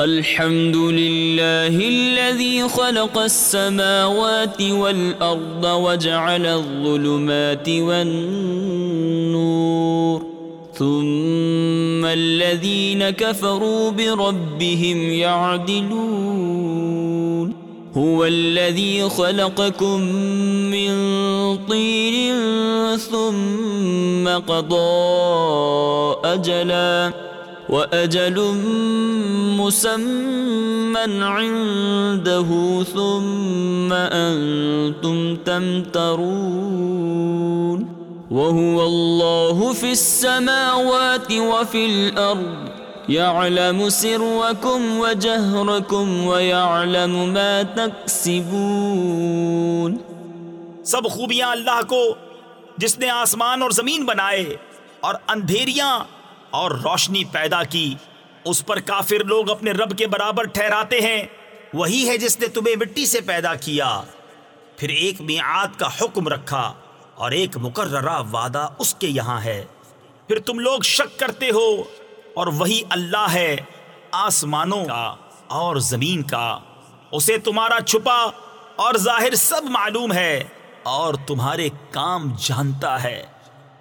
الحمد لله الذي خلق السماوات والأرض وجعل الظلمات والنور ثم الذين كفروا بربهم يعدلون هو الذي خلقكم من طين ثم قضى أجلاً وأجل مسمى عنده ثم أنتم تمترون وهو الله في السماوات وفي الأرض يعلم سركم وجهركم ويعلم ما تكسبون سب خوبیاں اللہ کو جس نے آسمان اور زمین بنائے اور اندھیریاں اور روشنی پیدا کی۔ اس پر کافر لوگ اپنے رب کے برابر ٹھہراتے ہیں۔ وہی ہے جس نے تمہیں مٹی سے پیدا کیا۔ پھر ایک میعاد کا حکم رکھا اور ایک مقررہ وعدہ اس کے یہاں ہے۔ پھر تم لوگ شک کرتے ہو اور وہی اللہ ہے، آسمانوں کا اور زمین کا۔ اسے تمہارا چھپا اور ظاہر سب معلوم ہے اور تمہارے کام جانتا ہے۔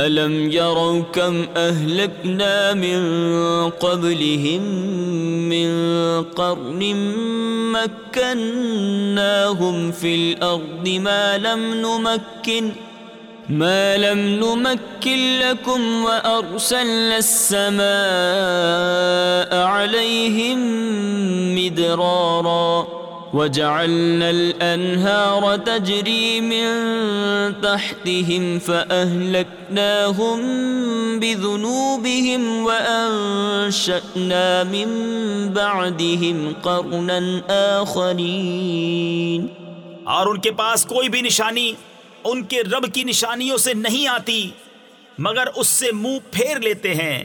ألم يروا كم أهلكنا من قبلهم من قرن مكناهم في الأرض ما لم نمكن ما لم نمكن لكم وأرسلنا السماء عليهم مدراراً وجعلنا الأنهار تجري من تحتهم فأهلكناهم بذنوبهم وأنشأنا من بعدهم قرنا آخرين. اور ان کے پاس کوئی بھی نشانی ان کے رب کی نشانیوں سے نہیں آتی، مگر اس سے منہ پھیر لیتے ہیں۔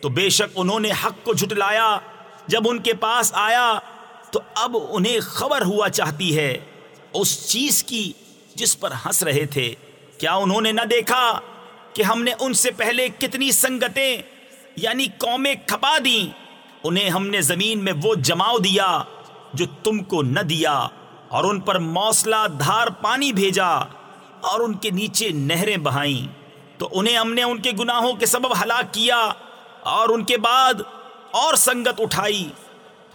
تو بے شک انہوں نے حق کو جھٹلایا، جب ان کے پاس آیا تو اب انہیں خبر ہوا چاہتی ہے۔ اس چیز کی جس پر ہنس رہے تھے۔ کیا انہوں نے نہ دیکھا کہ ہم نے ان سے پہلے کتنی سنگتیں یعنی قومیں کھپا دی انہیں ہم نے زمین میں وہ جماؤ دیا جو تم کو نہ دیا اور ان پر موسلا دھار پانی بھیجا اور ان کے نیچے نہریں بہائیں۔ تو انہیں ہم نے ان کے گناہوں کے سبب ہلاک کیا اور ان کے بعد اور سنگت اٹھائی۔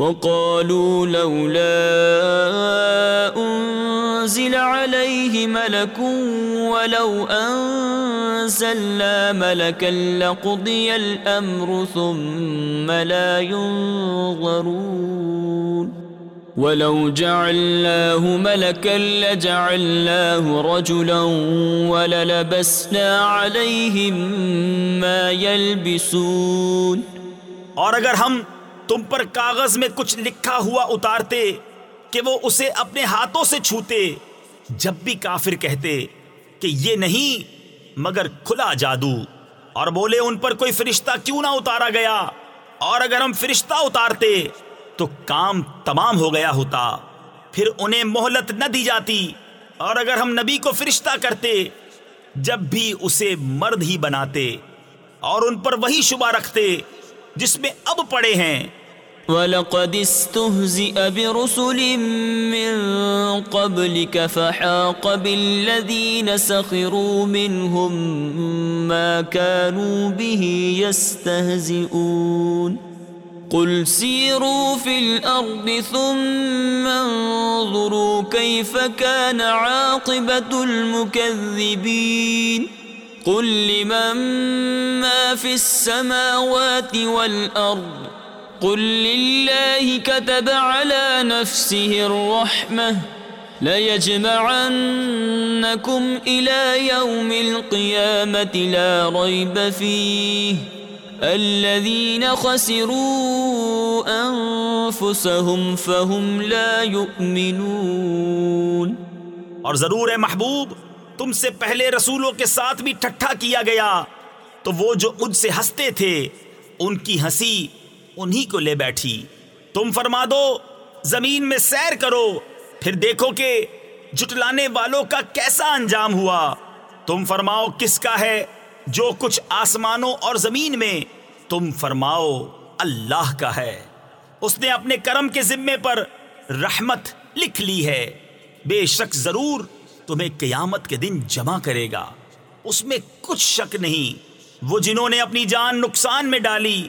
وقالوا لولا أنزل عليه ملك ولو أنزلنا ملكا لقضي الأمر ثم لا ينظرون ولو جعلناه ملكا لجعلناه رجلا وللبسنا عليهم ما يلبسون اور اگر ہم تم پر کاغذ میں کچھ لکھا ہوا اتارتے کہ وہ اسے اپنے ہاتھوں سے چھوتے، جب بھی کافر کہتے کہ یہ نہیں، مگر کھلا جادو۔ اور بولے، ان پر کوئی فرشتہ کیوں نہ اتارا گیا؟ اور اگر ہم فرشتہ اتارتے تو کام تمام ہو گیا ہوتا، پھر انہیں مہلت نہ دی جاتی۔ اور اگر ہم نبی کو فرشتہ کرتے، جب بھی اسے مرد ہی بناتے، اور ان پر وہی شبہ رکھتے، جس میں اب پڑے ہیں وَلَقَدِ اسْتُهْزِئَ بِرُسُلٍ مِّن قَبْلِكَ فَحَاقَ بِالَّذِينَ سَخِرُوا مِنْهُمْ مَا كَانُوا بِهِ يَسْتَهْزِئُونَ قل سيروا في الأرض ثم انظروا كيف كان عاقبة المكذبين قل لمن ما في السماوات والأرض قل لله كتب على نفسه الرحمة ليجمعنكم إلى يوم القيامة لا ريب فيه الذين خسروا انفسهم فهم لا يؤمنون اور ضرور ہے محبوب، تم سے پہلے رسولوں کے ساتھ بھی ٹھٹھا کیا گیا، تو وہ جو ان سے ہنستے تھے، ان کی ہنسی انہی کو لے بیٹھی۔ تم فرما دو، زمین میں سیر کرو، پھر دیکھو کہ جٹلانے والوں کا کیسا انجام ہوا۔ تم فرماؤ، کس کا ہے؟ جو کچھ آسمانوں اور زمین میں، تم فرماؤ، اللہ کا ہے۔ اس نے اپنے کرم کے ذمے پر رحمت لکھ لی ہے۔ بے شک ضرور تمہیں قیامت کے دن جمع کرے گا۔ اس میں کچھ شک نہیں۔ وہ جنہوں نے اپنی جان نقصان میں ڈالی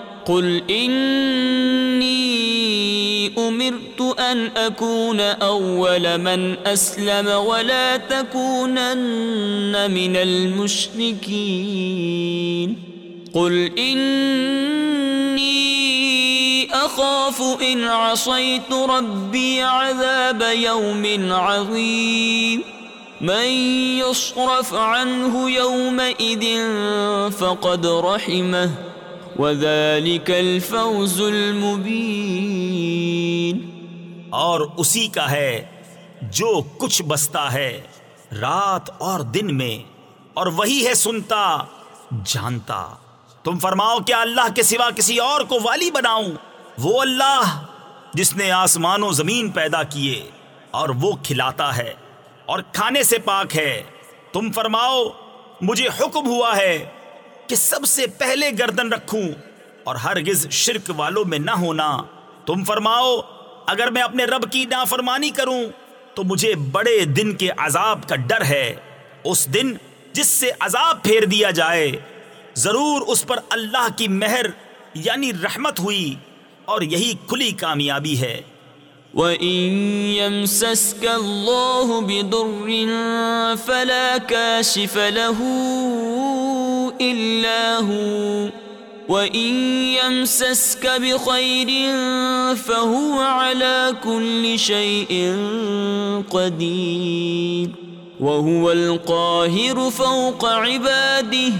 قل اني امرت ان اكون اول من اسلم ولا تكونن من المشركين. قل اني اخاف ان عصيت ربي عذاب يوم عظيم. من يصرف عنه يومئذ فقد رحمه. وذلك الفوز المبين۔ اور اسی کا ہے جو کچھ بستا ہے رات اور دن میں، اور وہی ہے سنتا، جانتا۔ تم فرماؤ کیا اللہ کے سوا کسی اور کو والی بناؤں؟ وہ اللہ جس نے آسمان و زمین پیدا کیے اور وہ کھلاتا ہے اور کھانے سے پاک ہے۔ تم فرماؤ، مجھے حکم ہوا ہے کہ سب سے پہلے گردن رکھوں اور ہرگز شرک والوں میں نہ ہونا۔ تم فرماؤ، اگر میں اپنے رب کی نافرمانی کروں تو مجھے بڑے دن کے عذاب کا ڈر ہے۔ اس دن جس سے عذاب پھیر دیا جائے، ضرور اس پر اللہ کی مہر یعنی رحمت ہوئی اور یہی کھلی کامیابی ہے۔ وَإِن يَمْسَسْكَ اللَّهُ بِضُرٍّ فَلَا كَاشِفَ لَهُ إِلَّا هُوَ وَإِن يَمْسَسْكَ بِخَيْرٍ فَهُوَ عَلَى كُلِّ شَيْءٍ قَدِيرٌ وَهُوَ الْقَاهِرُ فَوْقَ عِبَادِهِ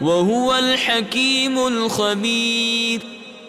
وَهُوَ الْحَكِيمُ الْخَبِيرُ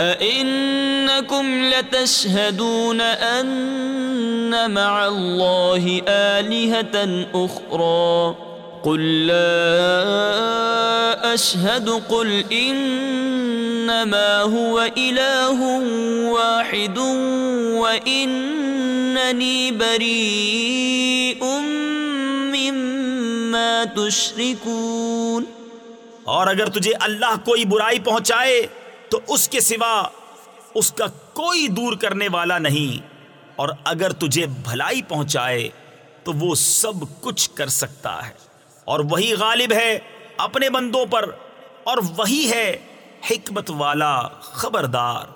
أئنكم لتشهدون أن مع الله آلهة أخرى قل لا أشهد قل إنما هو إله واحد وإنني بريء مما تشركون اور اگر تجھے اللہ کوئی برائی پہنچائے تو اس کے سوا اس کا کوئی دور کرنے والا نہیں۔ اور اگر تجھے بھلائی پہنچائے تو وہ سب کچھ کر سکتا ہے۔ اور وہی غالب ہے اپنے بندوں پر، اور وہی ہے حکمت والا خبردار۔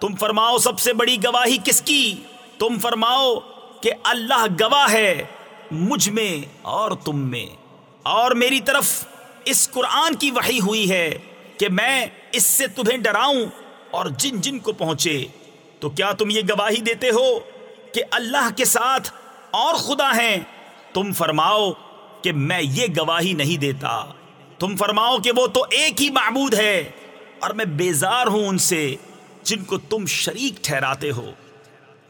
تم فرماؤ سب سے بڑی گواہی کس کی؟ تم فرماؤ کہ اللہ گواہ ہے مجھ میں اور تم میں۔ اور میری طرف اس قرآن کی وحی ہوئی ہے۔ کہ میں اس سے تمہیں ڈراؤں اور جن جن کو پہنچے، تو کیا تم یہ گواہی دیتے ہو کہ اللہ کے ساتھ اور خدا ہیں؟ تم فرماؤ کہ میں یہ گواہی نہیں دیتا۔ تم فرماؤ کہ وہ تو ایک ہی معبود ہے اور میں بیزار ہوں ان سے جن کو تم شریک ٹھہراتے ہو۔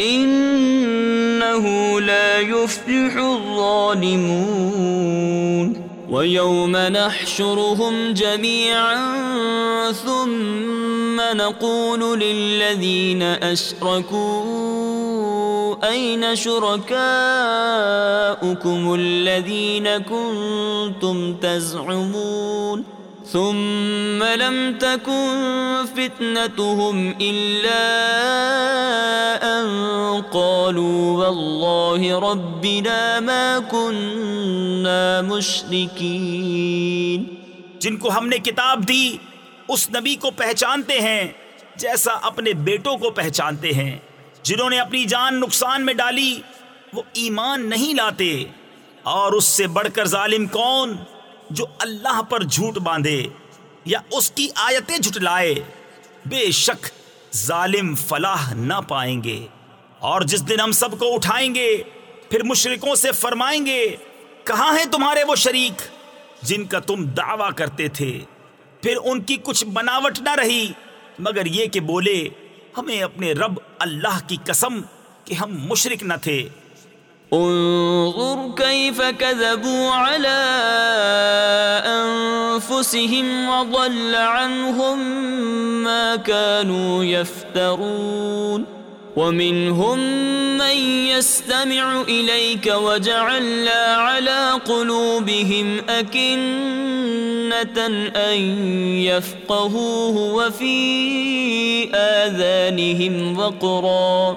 انہو لا يفلح الظالمون. ويوم نحشرهم جميعا ثم نقول للذين أشركوا أين شركاؤكم الذين كنتم تزعمون؟ ثم لم تكن فتنتهم إلا أن قالوا والله ربنا ما كنا مشركين. جن کو ہم نے کتاب دی، اس نبی کو پہچانتے ہیں جیسا اپنے بیٹوں کو پہچانتے ہیں۔ جنہوں نے اپنی جان نقصان میں ڈالی، وہ ایمان نہیں لاتے۔ اور اس سے بڑھ کر ظالم کون؟ جو اللہ پر جھوٹ باندھے یا اس کی آیتیں جھٹلائے، بے شک ظالم فلاح نہ پائیں گے۔ اور جس دن ہم سب کو اٹھائیں گے، پھر مشرکوں سے فرمائیں گے، کہاں ہیں تمہارے وہ شریک جن کا تم دعویٰ کرتے تھے؟ پھر ان کی کچھ بناوٹ نہ رہی، مگر یہ کہ بولے، ہمیں اپنے رب اللہ کی قسم کہ ہم مشرک نہ تھے۔ انظر كيف كذبوا على أنفسهم وضل عنهم ما كانوا يفترون. ومنهم من يستمع إليك وجعلنا على قلوبهم أكنة أن يفقهوه وفي آذانهم وقرا.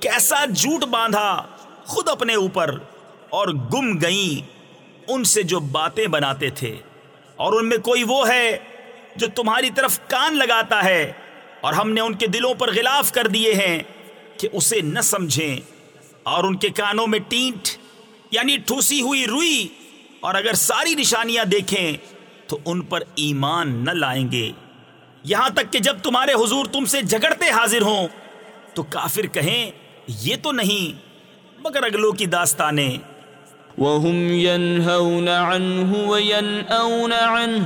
کیسا جھوٹ باندھا خود اپنے اوپر اور گم گئیں ان سے جو باتیں بناتے تھے۔ اور ان میں کوئی وہ ہے جو تمہاری طرف کان لگاتا ہے اور ہم نے ان کے دلوں پر غلاف کر دیے ہیں کہ اسے نہ سمجھیں۔ اور ان کے کانوں میں ٹینٹ یعنی ٹھوسی ہوئی روئی، اور اگر ساری نشانیاں دیکھیں تو ان پر ایمان نہ لائیں گے۔ یہاں تک کہ جب تمہارے حضور تم سے جھگڑتے حاضر ہوں تو کافر کہیں یہ تو نہیں، مگر اگلوں کی داستانیں۔ وَهُمْ يَنْهَوْنَ عَنْهُ وَيَنْأَوْنَ عَنْهُ،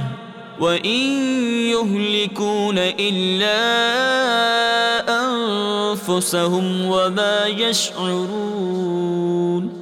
وإن يُهْلِكُونَ إِلَّا أَنفُسَهُمْ وَمَا يَشْعُرُونَ۔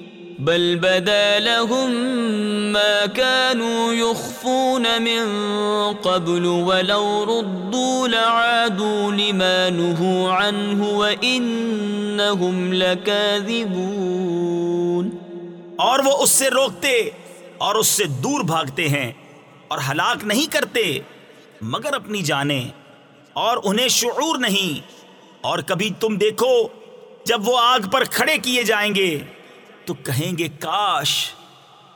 بل بدا لهم ما كانوا يخفون من قبل ولو ردوا لعادوا لما نهوا عنه وإنهم لكاذبون. اور وہ اس سے روکتے اور اس سے دور بھاگتے ہیں اور ہلاک نہیں کرتے، مگر اپنی جانیں اور انہیں شعور نہیں۔ اور کبھی تم دیکھو، جب وہ آگ پر کھڑے کیے جائیں گے۔ تو کہیں گے، کاش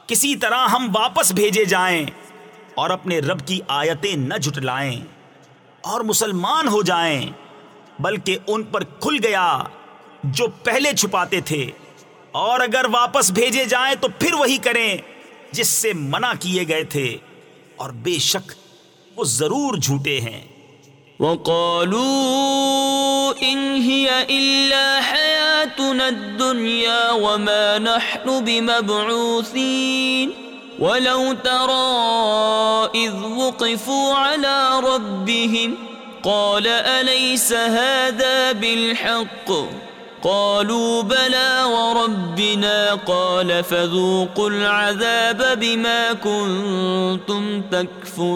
کسی طرح ہم واپس بھیجے جائیں اور اپنے رب کی آیتیں نہ جھٹلائیں اور مسلمان ہو جائیں، بلکہ ان پر کھل گیا جو پہلے چھپاتے تھے۔ اور اگر واپس بھیجے جائیں تو پھر وہی کریں جس سے منع کیے گئے تھے۔ اور بے شک وہ ضرور جھوٹے ہیں۔ وقالوا إن هي إلا حياتنا الدنيا وما نحن بمبعوثين. ولو ترى إذ وقفوا على ربهم قال أليس هذا بالحق؟ قالوا بلى وربنا. قال فذوقوا العذاب بما كنتم تكفرون.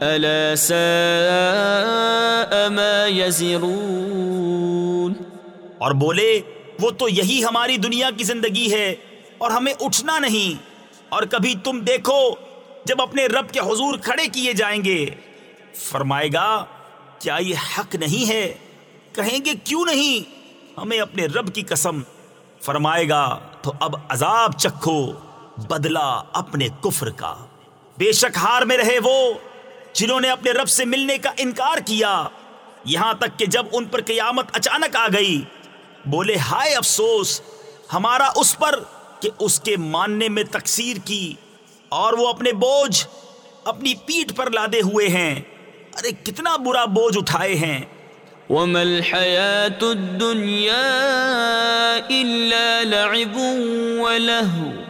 ألا ساء ما يزرون؟ اور بولے، وہ تو یہی ہماری دنیا کی زندگی ہے اور ہمیں اٹھنا نہیں۔ اور کبھی تم دیکھو، جب اپنے رب کے حضور کھڑے کیے جائیں گے۔ فرمائے گا، کیا یہ حق نہیں ہے؟ کہیں گے، کیوں نہیں؟ ہمیں اپنے رب کی قسم۔ فرمائے گا، تو اب عذاب چکھو بدلا اپنے کفر کا۔ بے شک ہار میں رہے وہ۔ جنہوں نے اپنے رب سے ملنے کا انکار کیا، یہاں تک کہ جب ان پر قیامت اچانک آ گئی، بولے، ہائے افسوس، ہمارا اس پر کہ اس کے ماننے میں تقسیر کی اور وہ اپنے بوجھ اپنی پیٹ پر لادے ہوئے ہیں۔ ارے، کتنا برا بوجھ اٹھائے ہیں۔ وما الحياة الدنيا إلا لعب ولهو۔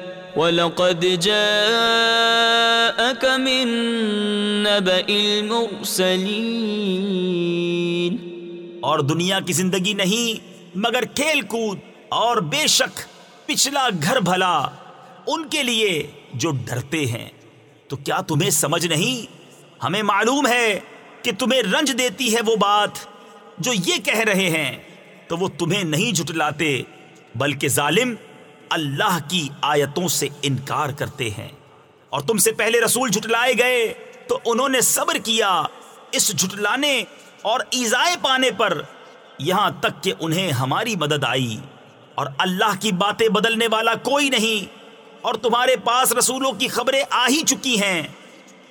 وَلَقَدْ جَاءَكَ مِن نَّبَإِ الْمُرْسَلِينَ اور دنیا کی زندگی نہیں، مگر کھیل کود اور بے شک پچھلا گھر بھلا، ان کے لیے جو ڈرتے ہیں۔ تو کیا تمہیں سمجھ نہیں؟ ہمیں معلوم ہے کہ تمہیں رنج دیتی ہے وہ بات جو یہ کہہ رہے ہیں۔ تو وہ تمہیں نہیں جھٹلاتے، بلکہ ظالم اللہ کی آیتوں سے انکار کرتے ہیں۔ اور تم سے پہلے رسول جھٹلائے گئے تو انہوں نے صبر کیا اس جھٹلانے اور ایزائے پانے پر۔ یہاں تک کہ انہیں ہماری مدد آئی۔ اور اللہ کی باتیں بدلنے والا کوئی نہیں۔ اور تمہارے پاس رسولوں کی خبریں آ ہی چکی ہیں۔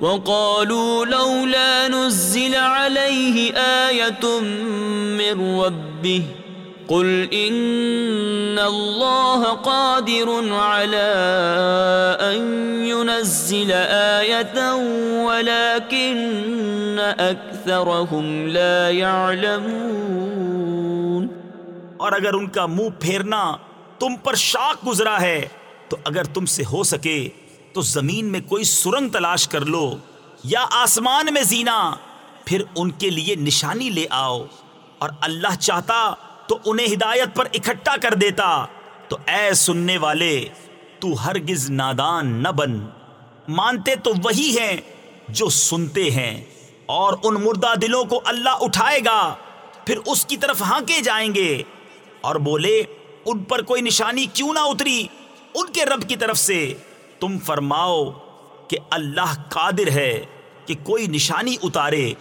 وقالوا لولا نزل عليه آية من ربه قل إن الله قادر على أن ينزل آية ولكن أكثرهم لا يعلمون اور اگر ان کا منہ پھیرنا تم پر شاک گزرا ہے، تو اگر تم سے ہو سکے تو زمین میں کوئی سرنگ تلاش کر لو یا آسمان میں زینا، پھر ان کے لیے نشانی لے آؤ۔ اور اللہ چاہتا تو انہیں ہدایت پر اکٹھا کر دیتا۔ تو اے سننے والے، تو ہرگز نادان نہ بن۔ مانتے تو وہی ہیں جو سنتے ہیں۔ اور ان مردہ دلوں کو اللہ اٹھائے گا، پھر اس کی طرف ہانکے جائیں گے۔ اور بولے، ان پر کوئی نشانی کیوں نہ اتری؟ ان کے رب کی طرف سے۔ تم فرماؤ کہ اللہ قادر ہے کہ کوئی نشانی اتارے،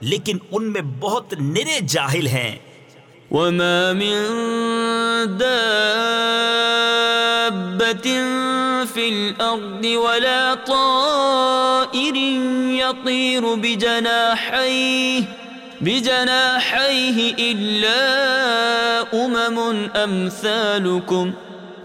لیکن ان میں بہت نرے جاہل ہیں۔ وما من دابة في الأرض ولا طائر يطير بجناحيه بجناحيه إلا أمم أمثالكم ۖ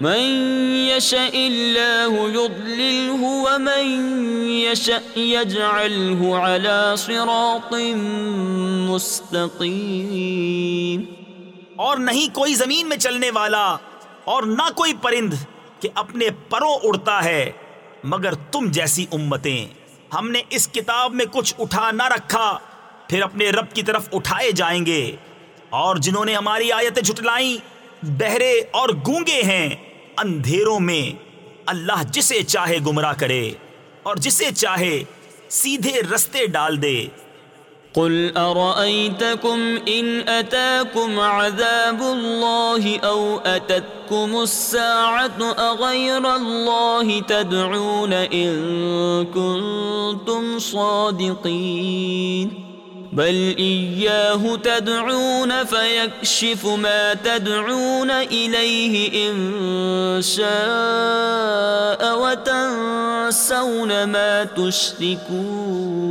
من يشاء الله يضلله ومن يشاء يجعله على صراط مستقيم. اور نہیں کوئی زمین میں چلنے والا اور نہ کوئی پرند کہ اپنے پروں اڑتا ہے، مگر تم جیسی امتیں۔ ہم نے اس کتاب میں کچھ اٹھا نہ رکھا، پھر اپنے رب کی طرف اٹھائے جائیں گے۔ اور جنہوں نے ہماری آیتیں جھٹلائیں، بہرے اور گونگے ہیں۔ اندھیروں میں اللہ جسے چاہے گمراہ کرے اور جسے چاہے سیدھے رستے ڈال دے۔ قل ارأيتكم ان اتاكم عذاب الله او اتتكم الساعة اغير الله تدعون ان كنتم صادقين بل إياه تدعون فيكشف ما تدعون إليه ان شاء وتنسون ما تشركون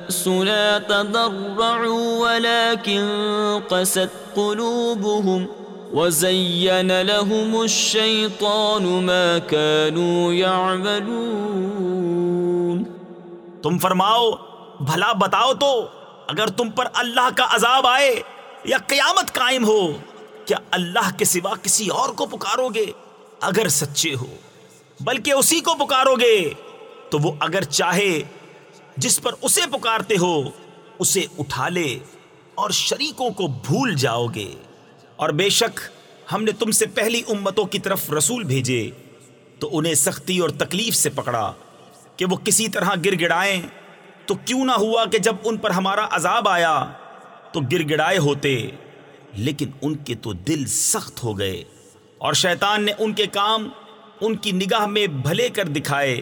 بأسنا تضرعوا ولكن قست قلوبهم ۖ وَزَيَّنَ لَهُمُ الشَّيْطَانُ مَا كَانُوا يَعْمَلُونَ تم فرماؤ، بھلا بتاؤ تو، اگر تم پر اللہ کا عذاب آئے یا قیامت قائم ہو، کیا اللہ کے سوا کسی اور کو پکارو گے؟ اگر سچے ہو، بلکہ اسی کو پکارو گے، تو وہ اگر چاہے جس پر اسے پکارتے ہو، اسے اٹھا لے اور شریکوں کو بھول جاؤ گے۔ اور بے شک، ہم نے تم سے پہلی امتوں کی طرف رسول بھیجے، تو انہیں سختی اور تکلیف سے پکڑا کہ وہ کسی طرح گر گڑائیں تو کیوں نہ ہوا کہ جب ان پر ہمارا عذاب آیا، تو گر گڑائے ہوتے، لیکن ان کے تو دل سخت ہو گئے۔ اور شیطان نے ان کے کام، ان کی نگاہ میں بھلے کر دکھائے۔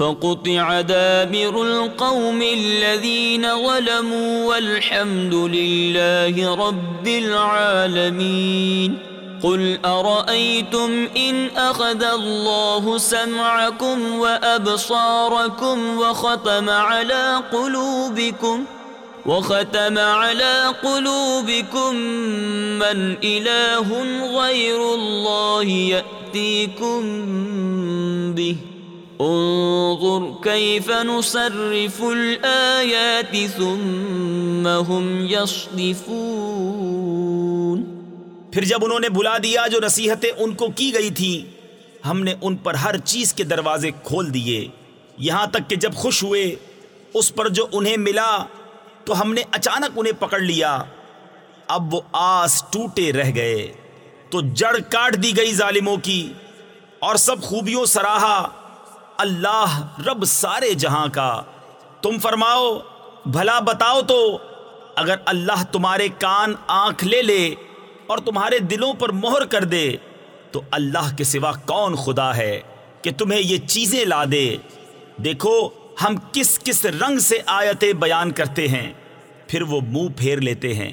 فقطع دابر القوم الذين ظلموا والحمد لله رب العالمين. قل أرأيتم إن أخذ الله سمعكم وأبصاركم وختم على قلوبكم وختم على قلوبكم من إله غير الله يأتيكم به انظر كيف نصرف الآيات ثم هم يصدفون۔ پھر جب انہوں نے بلا دیا جو نصیحتیں ان کو کی گئی تھی ہم نے ان پر ہر چیز کے دروازے کھول دیے۔ یہاں تک کہ جب خوش ہوئے، اس پر جو انہیں ملا، تو ہم نے اچانک انہیں پکڑ لیا۔ اب وہ آس ٹوٹے رہ گئے۔ تو جڑ کاٹ دی گئی ظالموں کی اور سب خوبیوں سراہا۔ اللہ رب سارے جہاں کا۔ تم فرماؤ، بھلا بتاؤ تو، اگر اللہ تمہارے کان آنکھ لے لے اور تمہارے دلوں پر مہر کر دے، تو اللہ کے سوا کون خدا ہے کہ تمہیں یہ چیزیں لا دے۔ دیکھو، ہم کس کس رنگ سے آیتیں بیان کرتے ہیں، پھر وہ منہ پھیر لیتے ہیں۔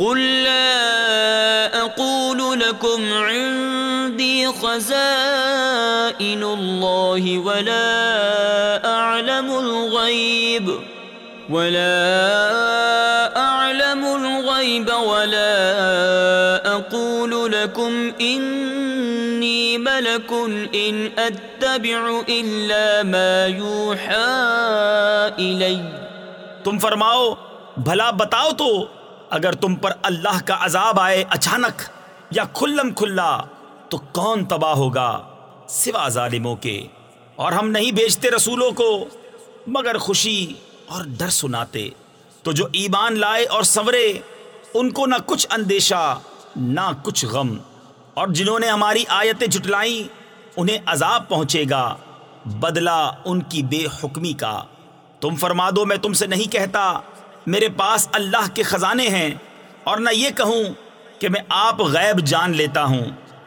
قل لا أقول لكم عندي خزائن الله ولا أعلم الغيب ولا أعلم الغيب ولا أقول لكم إني ملك إن أتبع إلا ما يوحى إلي تم فرماؤ، بھلا بتاؤ تو۔ اگر تم پر اللہ کا عذاب آئے اچانک یا کھلم کھلا، تو کون تباہ ہوگا سوا ظالموں کے؟ اور ہم نہیں بیچتے رسولوں کو، مگر خوشی اور ڈر سناتے۔ تو جو ایمان لائے اور سورے ان کو نہ کچھ اندیشہ، نہ کچھ غم۔ اور جنہوں نے ہماری آیتیں جٹلائیں انہیں عذاب پہنچے گا، بدلہ ان کی بے حکمی کا۔ تم فرما دو، میں تم سے نہیں کہتا میرے پاس اللہ کے خزانے ہیں اور نہ یہ کہوں کہ میں آپ غیب جان لیتا ہوں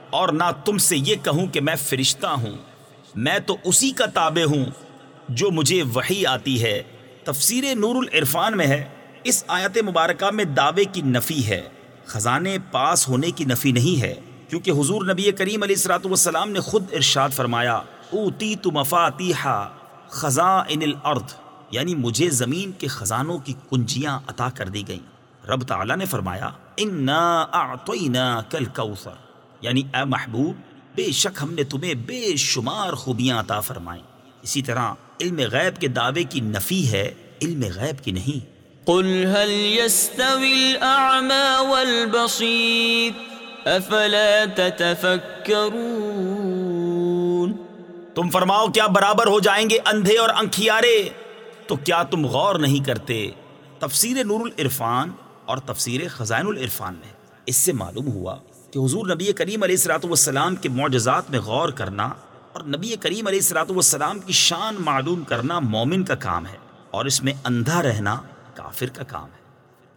اور نہ تم سے یہ کہوں کہ میں فرشتہ ہوں۔ میں تو اسی کا تابع ہوں جو مجھے وحی آتی ہے۔ تفسیر نور العرفان میں ہے۔ اس آیت مبارکہ میں دعوے کی نفی ہے۔ خزانے پاس ہونے کی نفی نہیں ہے۔ کیونکہ حضور نبی کریم علیہ السلاۃ والسلام نے خود ارشاد فرمایا اوتی تو مفاتیحا خزاں ان الارض یعنی مجھے زمین کے خزانوں کی کنجیاں عطا کر دی گئیں۔ رب تعالیٰ نے فرمایا انا اعطینا کل کوثر یعنی اے محبوب بے شک ہم نے تمہیں بے شمار خوبیاں عطا فرمائیں۔ اسی طرح علم غیب کے دعوے کی نفی ہے علم غیب کی نہیں۔ قل هل يستوي الأعمى والبصير أفلا تتفكرون تم فرماؤ کیا برابر ہو جائیں گے اندھے اور انکھیارے؟ تو کیا تم غور نہیں کرتے؟ تفسیر نور العرفان اور تفسیر خزائن العرفان میں۔ اس سے معلوم ہوا کہ حضور نبی کریم علیہ السلاۃ والسلام کے معجزات میں غور کرنا اور نبی کریم علیہ السلاۃ والسلام کی شان معلوم کرنا مومن کا کام ہے اور اس میں اندھا رہنا کافر کا کام ہے۔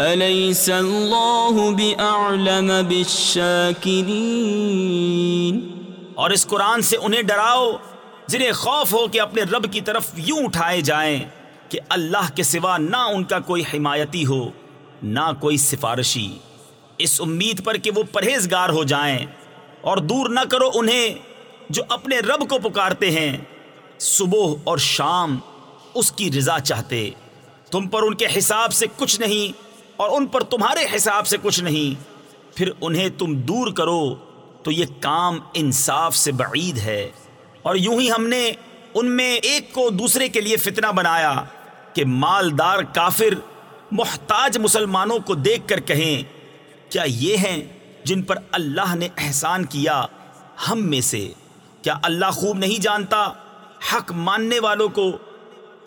أليس الله بأعلم بالشاكرين؟ اور اس قرآن سے انہیں ڈراؤ جنہیں خوف ہو کہ اپنے رب کی طرف یوں اٹھائے جائیں کہ اللہ کے سوا نہ ان کا کوئی حمایتی ہو، نہ کوئی سفارشی۔ اس امید پر کہ وہ پرہیزگار ہو جائیں۔ اور دور نہ کرو انہیں جو اپنے رب کو پکارتے ہیں۔ صبح اور شام اس کی رضا چاہتے۔ تم پر ان کے حساب سے کچھ نہیں اور ان پر تمہارے حساب سے کچھ نہیں۔ پھر انہیں تم دور کرو، تو یہ کام انصاف سے بعید ہے۔ اور یوں ہی ہم نے ان میں ایک کو دوسرے کے لیے فتنہ بنایا کہ مالدار کافر محتاج مسلمانوں کو دیکھ کر کہیں، کیا یہ ہیں جن پر اللہ نے احسان کیا ہم میں سے؟ کیا اللہ خوب نہیں جانتا؟ حق ماننے والوں کو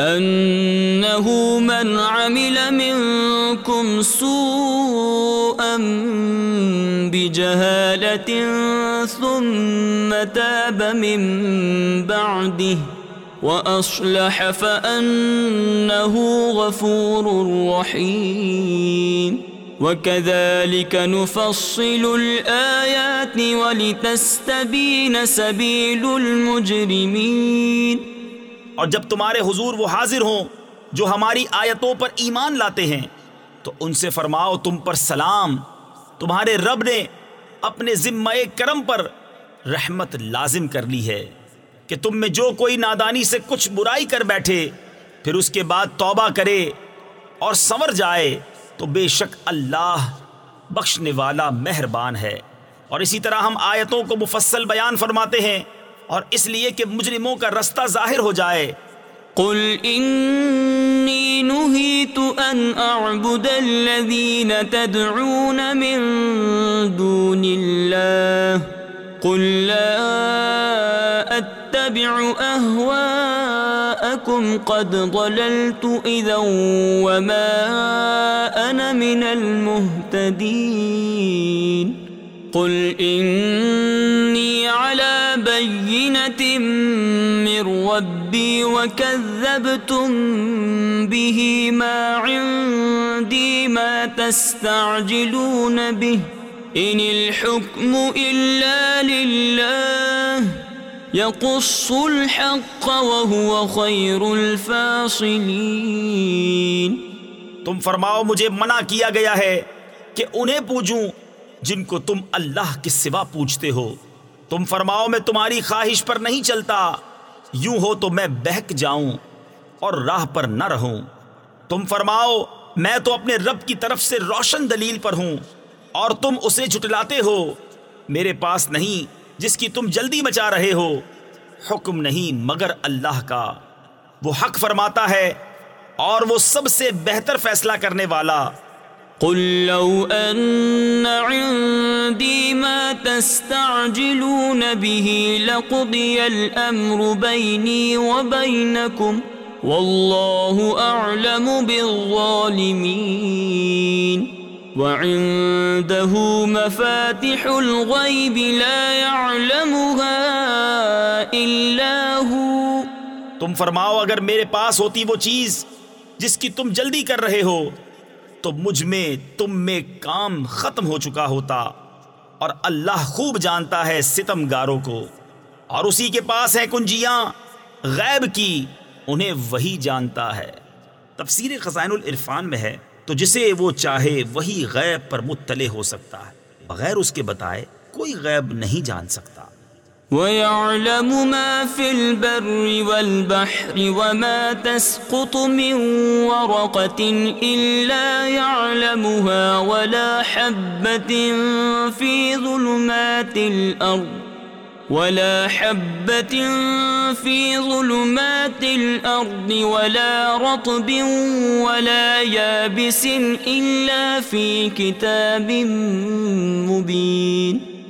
أنه من عمل منكم سوءا بجهالة ثم تاب من بعده وأصلح فأنه غفور رحيم وَكَذَلِكَ نُفَصِّلُ الْآيَاتِ وَلِتَسْتَبِينَ سَبِيلُ الْمُجْرِمِينَ اور جب تمہارے حضور وہ حاضر ہوں جو ہماری آیتوں پر ایمان لاتے ہیں، تو ان سے فرماؤ تم پر سلام۔ تمہارے رب نے اپنے ذمہ کرم پر رحمت لازم کر لی ہے کہ تم میں جو کوئی نادانی سے کچھ برائی کر بیٹھے، پھر اس کے بعد توبہ کرے اور سنور جائے، تو بے شک اللہ بخشنے والا مہربان ہے۔ اور اسی طرح ہم آیتوں کو مفصل بیان فرماتے ہیں۔ اور اس لیے کہ مجرموں کا رستہ ظاہر ہو جائے۔ قل انی نہیت ان اعبد الذین تدعون من دون اللہ قل لا اتبع اہواءکم قد ضللت اذا وما انا من المهتدین قل انی على بینة من ربی وکذبتم به ما عندی ما تستعجلون به ان الحكم الا لله يقص الحق وهو خير الفاصلين تم فرماؤ مجھے منع کیا گیا ہے کہ انہیں پوجوں جن کو تم اللہ کے سوا پوچھتے ہو۔ تم فرماؤ، میں تمہاری خواہش پر نہیں چلتا۔ یوں ہو تو میں بہک جاؤں اور راہ پر نہ رہوں۔ تم فرماؤ، میں تو اپنے رب کی طرف سے روشن دلیل پر ہوں اور تم اسے جھٹلاتے ہو۔ میرے پاس نہیں، جس کی تم جلدی مچا رہے ہو۔ حکم نہیں مگر اللہ کا۔ وہ حق فرماتا ہے اور وہ سب سے بہتر فیصلہ کرنے والا۔ قل لو أن عندي ما تستعجلون به لقضي الأمر بيني وبينكم والله أعلم بالظالمين وعنده مفاتح الغيب لا يعلمها إلا هو تم فرماؤ اگر میرے پاس ہوتی وہ چیز جس کی تم جلدی کر رہے ہو تو مجھ میں تم میں کام ختم ہو چکا ہوتا اور اللہ خوب جانتا ہے ستم گاروں کو اور اسی کے پاس ہے کنجیاں، غیب کی انہیں وہی جانتا ہے۔ تفسیر خزائن العرفان میں ہے، تو جسے وہ چاہے وہی غیب پر مطلع ہو سکتا ہے، بغیر اس کے بتائے کوئی غیب نہیں جان سکتا۔ وَيَعْلَمُ مَا فِي الْبَرِّ وَالْبَحْرِ وَمَا تَسْقُطُ مِنْ وَرَقَةٍ إِلَّا يَعْلَمُهَا وَلَا حَبَّةٍ فِي ظُلُمَاتِ الْأَرْضِ ولا حبة في ظلمات الأرض ولا رطب ولا يابس إلا في كتاب مبين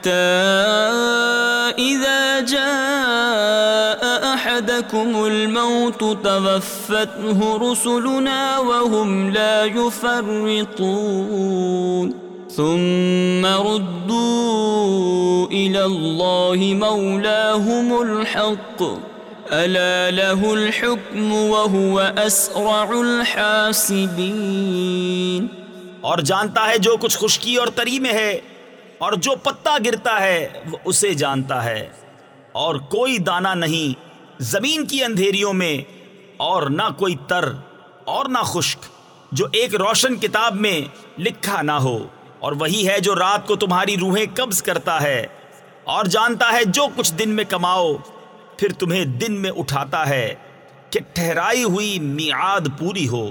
حتى إذا جاء أحدكم الموت توفته رسلنا وهم لا يفرطون. ثم ردوا إلى الله مولاهم الحق. ألا له الحكم وهو أسرع الحاسبين. اور جانتا ہے جو کچھ خشکی اور تری میں ہے اور جو پتا گرتا ہے وہ اسے جانتا ہے۔ اور کوئی دانا نہیں زمین کی اندھیریوں میں، اور نہ کوئی تر اور نہ خشک جو ایک روشن کتاب میں لکھا نہ ہو۔ اور وہی ہے جو رات کو تمہاری روحیں قبض کرتا ہے اور جانتا ہے جو کچھ دن میں کماؤ، پھر تمہیں دن میں اٹھاتا ہے کہ ٹھہرائی ہوئی میعاد پوری ہو۔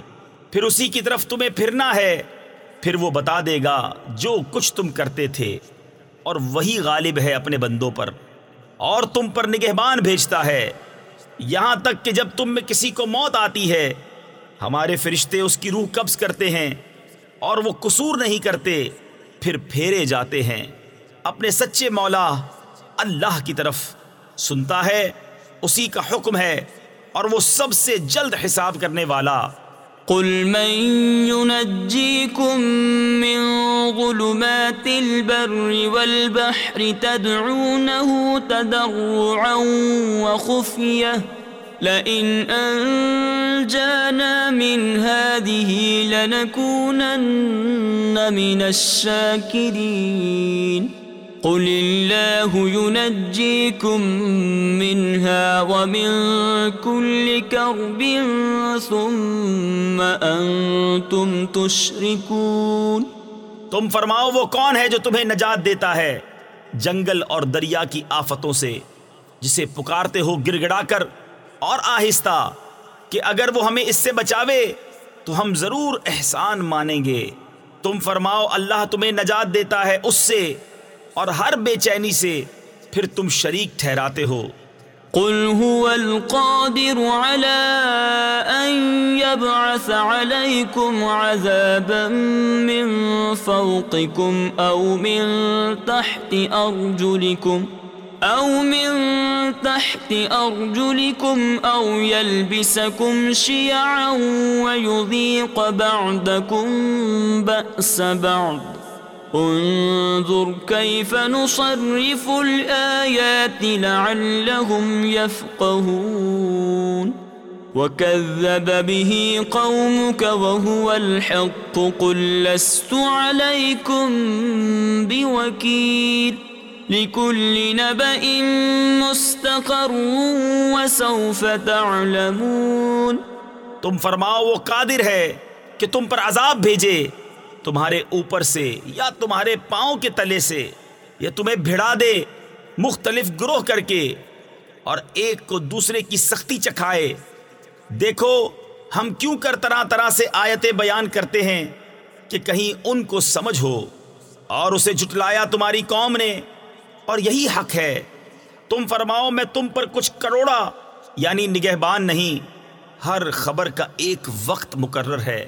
پھر اسی کی طرف تمہیں پھرنا ہے۔ پھر وہ بتا دے گا جو کچھ تم کرتے تھے، اور وہی غالب ہے اپنے بندوں پر، اور تم پر نگہبان بھیجتا ہے۔ یہاں تک کہ جب تم میں کسی کو موت آتی ہے، ہمارے فرشتے اس کی روح قبض کرتے ہیں، اور وہ قصور نہیں کرتے، پھر پھیرے جاتے ہیں۔ اپنے سچے مولا اللہ کی طرف سنتا ہے، اسی کا حکم ہے، اور وہ سب سے جلد حساب کرنے والا قل من ينجيكم من ظلمات البر والبحر تدعونه تضرعا وخفية. لئن أنجانا من هذه لنكونن من الشاكرين. قل الله ينجيكم منها ومن كل كرب ثم أنتم تشركون تم فرماؤ وہ کون ہے جو تمہیں نجات دیتا ہے؟ جنگل اور دریا کی آفتوں سے، جسے پکارتے ہو گر گڑا کر، اور آہستہ کہ اگر وہ ہمیں اس سے بچاوے، تو ہم ضرور احسان مانیں گے۔ تم فرماؤ، اللہ تمہیں نجات دیتا ہے اس سے۔ اور ہر بے چینی سے پھر تم شریک ٹھہراتے ہو۔ قل هو القادر على أن يبعث عليكم عذابا من فوقكم أو من تحت أرجلكم أو من تحت أرجلكم أو يلبسكم شيعا ويذيق بعدكم بأس بعض۔ انظر كيف نصرف الآيات لعلهم يفقهون وكذب به قومك وهو الحق قل لست عليكم بوكيل لكل نبأ مستقر وسوف تعلمون تم فرماؤ وہ قادر ہے کہ تم پر عذاب بھیجے تمہارے اوپر سے یا تمہارے پاؤں کے تلے سے یا تمہیں بھڑا دے، مختلف گروہ کر کے، اور ایک کو دوسرے کی سختی چکھائے۔ دیکھو، ہم کیوں کر طرح طرح سے آیتیں بیان کرتے ہیں کہ کہیں ان کو سمجھ ہو، اور اسے جھٹلایا تمہاری قوم نے۔ اور یہی حق ہے، تم فرماؤ میں تم پر کچھ کروڑا یعنی نگہبان نہیں، ہر خبر کا ایک وقت مقرر ہے۔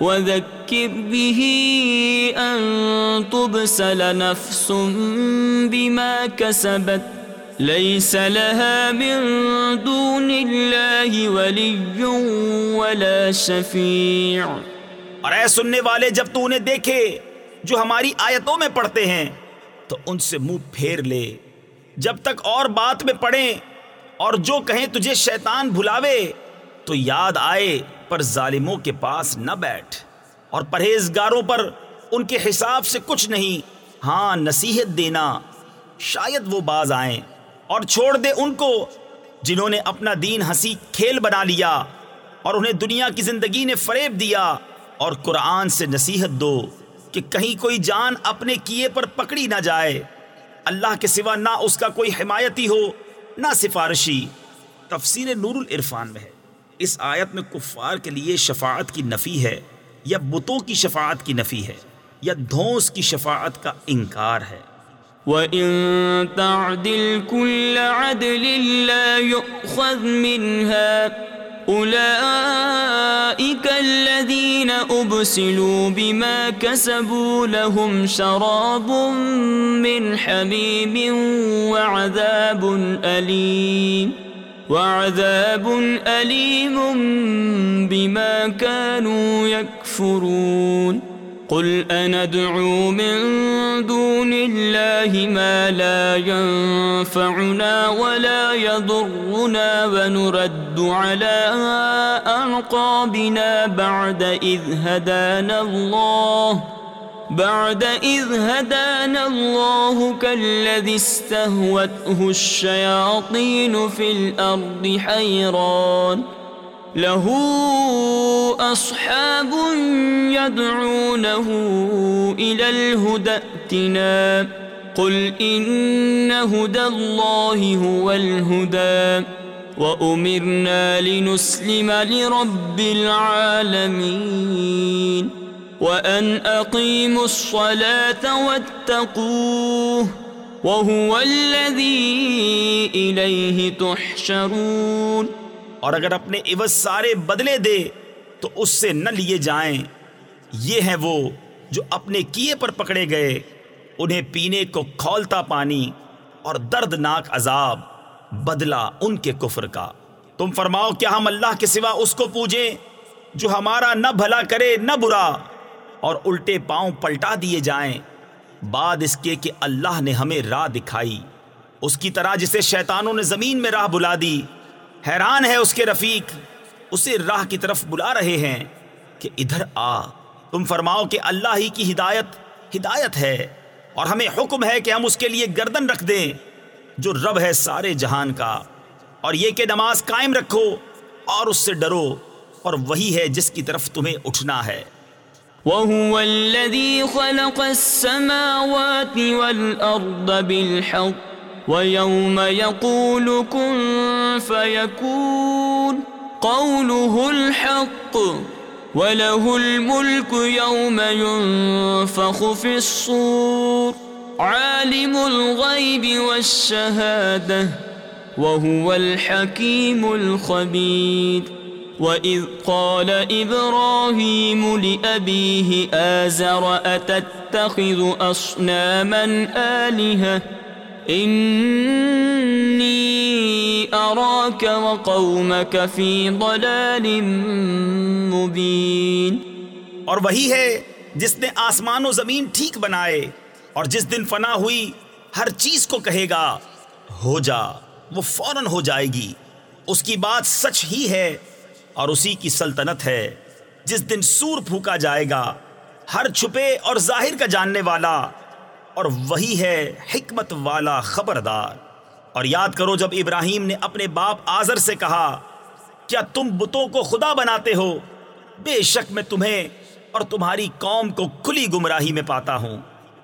وذكر به أن تبسل نفس بما كسبت ليس لها من دون الله ولي ولا شفيع اور اے سننے والے، جب تو انہیں دیکھے جو ہماری آیتوں میں پڑھتے ہیں، تو ان سے منہ پھیر لے۔ جب تک اور بات میں پڑھیں اور جو کہیں تجھے شیطان بھلاوے، تو یاد آئے پر ظالموں کے پاس نہ بیٹھ اور پرہیزگاروں پر ان کے حساب سے کچھ نہیں ہاں نصیحت دینا، شاید وہ باز آئیں اور چھوڑ دے ان کو جنہوں نے اپنا دین ہنسی کھیل بنا لیا اور انہیں دنیا کی زندگی نے فریب دیا اور قرآن سے نصیحت دو کہ کہیں کوئی جان اپنے کیے پر پکڑی نہ جائے۔ اللہ کے سوا نہ اس کا کوئی حمایتی ہو، نہ سفارشی۔ تفسیر نور العرفان میں ہے۔ اس آیت میں کفار کے لیے شفاعت کی نفی ہے، یا بتوں کی شفاعت کی نفی ہے، یا دھونس کی شفاعت کا انکار ہے۔ وَإِن تَعْدِلْ كُلَّ عَدْلٍ لَا يُؤْخَذْ مِنْهَا أولئك الذين أبسلوا بما كسبوا لهم شراب من حميم وعذاب أليم وعذاب أليم بما كانوا يكفرون. قل أندعو من دون الله ما لا ينفعنا ولا يضرنا ونرد على أعقابنا بعد إذ هدانا الله. بعد إذ هدانا الله كالذي استهوته الشياطين في الأرض حيران. له أصحاب يدعونه إلى الهدى ائتنا. قل إن هدى الله هو الهدى. وأمرنا لنسلم لرب العالمين. وأن أقيموا الصلاة واتقوه وهو الذي إليه تحشرون اور اگر اپنے عوض سارے بدلے دے تو اس سے نہ لیے جائیں۔ یہ ہیں وہ جو اپنے کیے پر پکڑے گئے، انہیں پینے کو کھولتا پانی اور دردناک عذاب بدلا ان کے کفر کا۔ تم فرماؤ، کیا ہم اللہ کے سوا اس کو پوجیں جو ہمارا نہ بھلا کرے، نہ برا؟ اور الٹے پاؤں پلٹا دیے جائیں۔ بعد اس کے کہ اللہ نے ہمیں راہ دکھائی۔ اس کی طرح جسے شیطانوں نے زمین میں راہ بلا دی۔ حیران ہے اس کے رفیق۔ اسے راہ کی طرف بلا رہے ہیں کہ ادھر آ۔ تم فرماؤ کہ اللہ ہی کی ہدایت ہدایت ہے۔ اور ہمیں حکم ہے کہ ہم اس کے لیے گردن رکھ دیں، جو رب ہے سارے جہان کا۔ اور یہ کہ نماز قائم رکھو اور اس سے ڈرو۔ اور وہی ہے جس کی طرف تمہیں اٹھنا ہے۔ وَهُوَ الَّذِي خَلَقَ السَّمَاوَاتِ وَالْأَرْضَ بِالْحَقِّ ويوم يقول كن فيكون قوله الحق وله الملك يوم ينفخ في الصور عالم الغيب والشهادة وهو الحكيم الخبير وإذ قال إبراهيم لأبيه آزر أتتخذ أصناما آلهةً؟ انی اراک وقومک فی ضلال مبین اور وہی ہے جس نے آسمان و زمین ٹھیک بنائے، اور جس دن فنا ہوئی، ہر چیز کو کہے گا، ہو جا، وہ فوراً ہو جائے گی۔ اس کی بات سچ ہی ہے۔ اور اسی کی سلطنت ہے۔ جس دن سور پھونکا جائے گا، ہر چھپے اور ظاہر کا جاننے والا، اور وہی ہے حکمت والا خبردار۔ اور یاد کرو، جب ابراہیم نے اپنے باپ آزر سے کہا، کیا تم بتوں کو خدا بناتے ہو؟ بے شک میں تمہیں اور تمہاری قوم کو کھلی گمراہی میں پاتا ہوں۔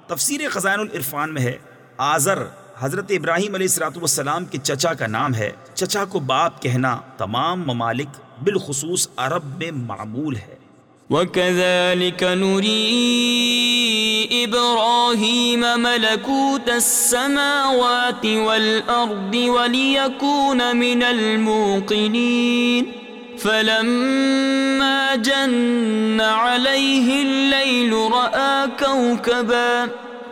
تفسیر خزائن العرفان میں ہے۔ آزر حضرت ابراہیم علیہ السلاۃ والسلام کے چچا کا نام ہے۔ چچا کو باپ کہنا تمام ممالک بالخصوص عرب میں معمول ہے۔ وكذلك نري إبراهيم ملكوت السماوات والأرض وليكون من الموقنين۔ فلما جن عليه الليل رأى كوكبا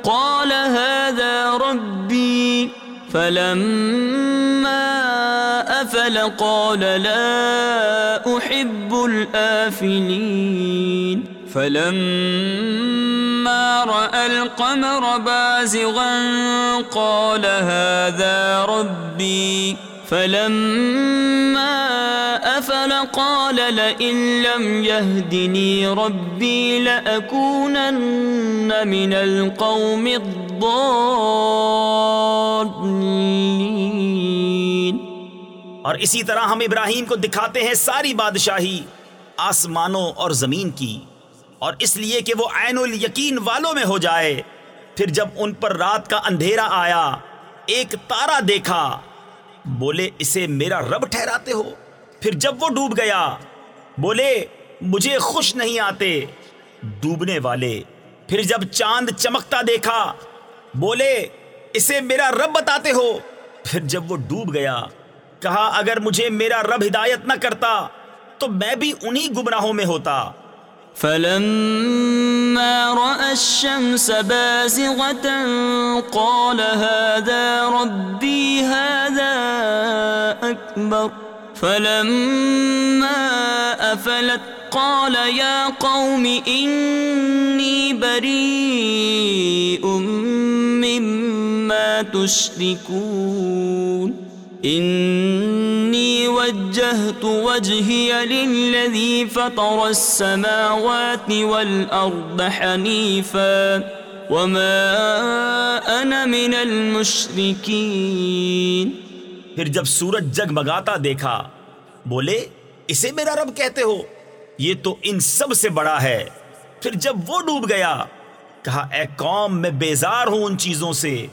قال هذا ربي۔ فلما أفل قال لا أحب الآفلين. فلما رأى القمر بازغا قال هذا ربي. فلما أفل قال لئن لم يهدني ربي لأكونن من القوم الضالين. اور اسی طرح ہم ابراہیم کو دکھاتے ہیں ساری بادشاہی، آسمانوں اور زمین کی۔ اور اس لیے کہ وہ عین الیقین والوں میں ہو جائے۔ پھر جب ان پر رات کا اندھیرا آیا، ایک تارا دیکھا۔ بولے، اسے میرا رب ٹھہراتے ہو۔ پھر جب وہ ڈوب گیا، بولے، مجھے خوش نہیں آتے۔ ڈوبنے والے۔ پھر جب چاند چمکتا دیکھا، بولے، اسے میرا رب بتاتے ہو۔ پھر جب وہ ڈوب گیا کہا، اگر مجھے میرا رب ہدایت نہ کرتا، تو میں بھی انہی گمراہوں میں ہوتا۔ فلما رأى الشمس بازغة قال هذا ربي هذا أكبر۔ فلما أفلت قال يا قوم إني بريء مما تشركون۔ انی وجہت وجہی للذی فطر السماوات والارض حنیفا وما انا من المشرکین پھر جب سورج جگمگاتا دیکھا، بولے، اسے میرا رب کہتے ہو؟ یہ تو ان سب سے بڑا ہے۔ پھر جب وہ ڈوب گیا، کہا، اے قوم، میں بیزار ہوں ان چیزوں سے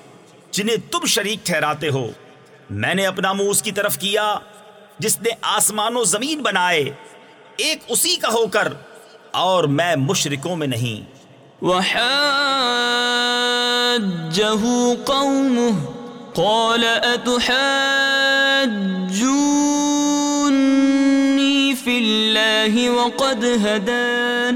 جنہیں تم شریک ٹھہراتے ہو۔ میں نے اپنا منہ اس کی طرف کیا، جس نے آسمان و زمین بنائے، ایک اسی کا ہو کر، اور میں مشرکوں میں نہیں۔ وحاجه قومه، قال أتحاجوني في الله وقد هدان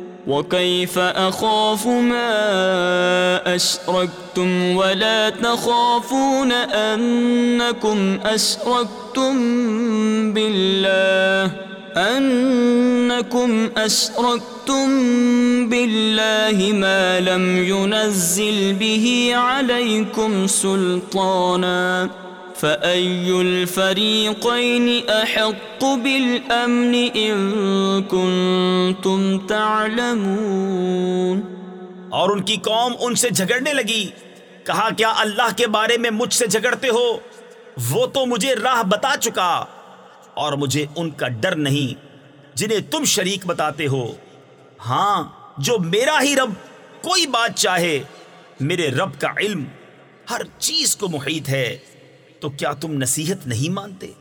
وكيف أخاف ما أشركتم ولا تخافون أنكم أشركتم بالله أنكم أشركتم بالله ما لم ينزل به عليكم سلطانا فأي الفريقين أحق بالأمن إن كنتم تعلمون اور ان کی قوم ان سے جھگڑنے لگی۔ کہا، کیا اللہ کے بارے میں مجھ سے جھگڑتے ہو؟ وہ تو مجھے راہ بتا چکا۔ اور مجھے ان کا ڈر نہیں، جنہیں تم شریک بتاتے ہو۔ ہاں جو میرا ہی رب کوئی بات چاہے، میرے رب کا علم ہر چیز کو محیط ہے۔ تو کیا تم نصیحت نہیں مانتے؟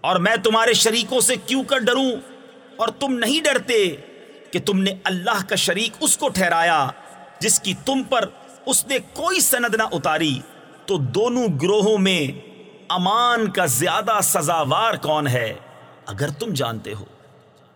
اور میں تمہارے شریکوں سے کیوں کر ڈروں؟ اور تم نہیں ڈرتے کہ تم نے اللہ کا شریک اس کو ٹھہرایا جس کی تم پر اس نے کوئی سند نہ اتاری؟ تو دونوں گروہوں میں امان کا زیادہ سزاوار کون ہے؟ اگر تم جانتے ہو۔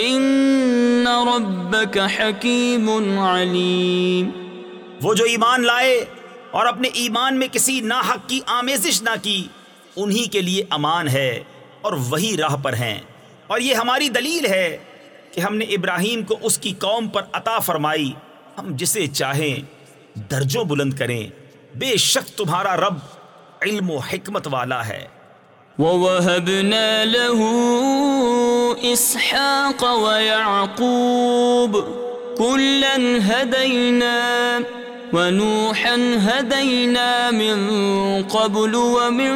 ان ربك حکیم علیم وہ جو ایمان لائے اور اپنے ایمان میں کسی ناحق کی آمیزش نہ کی، انہی کے لیے امان ہے اور وہی راہ پر ہیں۔ اور یہ ہماری دلیل ہے کہ ہم نے ابراہیم کو اس کی قوم پر عطا فرمائی۔ ہم جسے چاہیں درجوں بلند کریں۔ بے شک تمہارا رب علم و حکمت والا ہے۔ ووهبنا له إسحاق ويعقوب كلا هدينا ونوحا هدينا من قبل ومن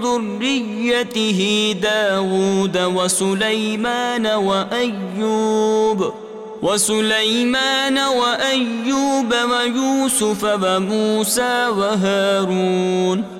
ذريته داود وسليمان وأيوب وسليمان وأيوب ويوسف وموسى وهارون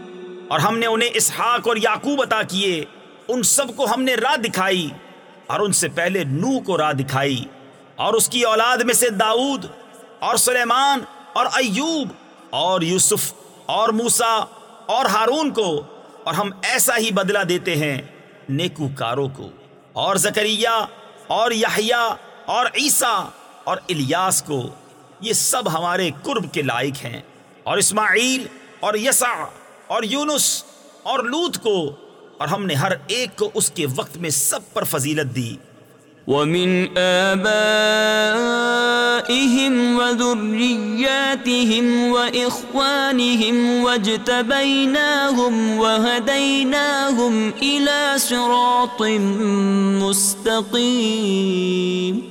اور ہم نے انہیں اسحاق اور یعقوب عطا کیے۔ ان سب کو ہم نے راہ دکھائی اور ان سے پہلے نو کو راہ دکھائی۔ اور اس کی اولاد میں سے داؤد اور سلیمان اور ایوب اور یوسف اور موسا اور ہارون کو، اور ہم ایسا ہی بدلہ دیتے ہیں نیکو کاروں کو۔ اور زکریہ اور یحییٰ اور عیسیٰ اور الیاس کو، یہ سب ہمارے قرب کے لائق ہیں۔ اور اسماعیل اور یسع اور یونس اور لوت کو، اور ہم نے ہر ایک کو اس کے وقت میں سب پر فضیلت دی۔ ومن آبائهم وذرياتهم وإخوانهم واجتبيناهم وهديناهم إلى صراط مستقيم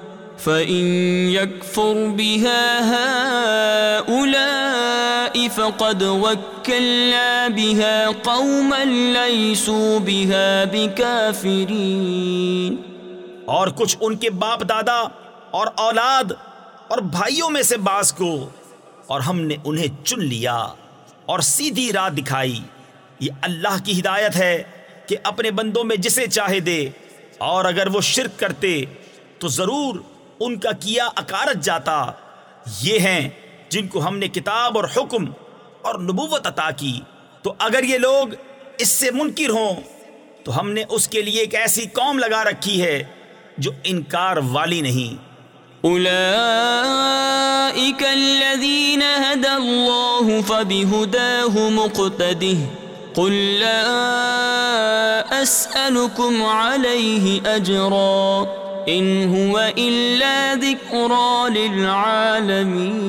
فإن يكفر بها هؤلاء فقد وكلنا بها قوما ليسوا بها بكافرين۔ اور کچھ ان کے باپ دادا اور اولاد اور بھائیوں میں سے بعض کو اور ہم نے انہیں چن لیا اور سیدھی راہ دکھائی۔ یہ اللہ کی ہدایت ہے کہ اپنے بندوں میں جسے چاہے دے اور اگر وہ شرک کرتے تو ضرور ان کا کیا اکارت جاتا؟ یہ ہیں جن کو ہم نے کتاب اور حکم اور نبوت عطا کی۔ تو اگر یہ لوگ اس سے منکر ہوں، تو ہم نے اس کے لیے ایک ایسی قوم لگا رکھی ہے جو انکار والی نہیں۔ الذين هدى الله فبهداه مقتده قل لا أسألكم عليه أجراً ان هو الا ذكرى للعالمين.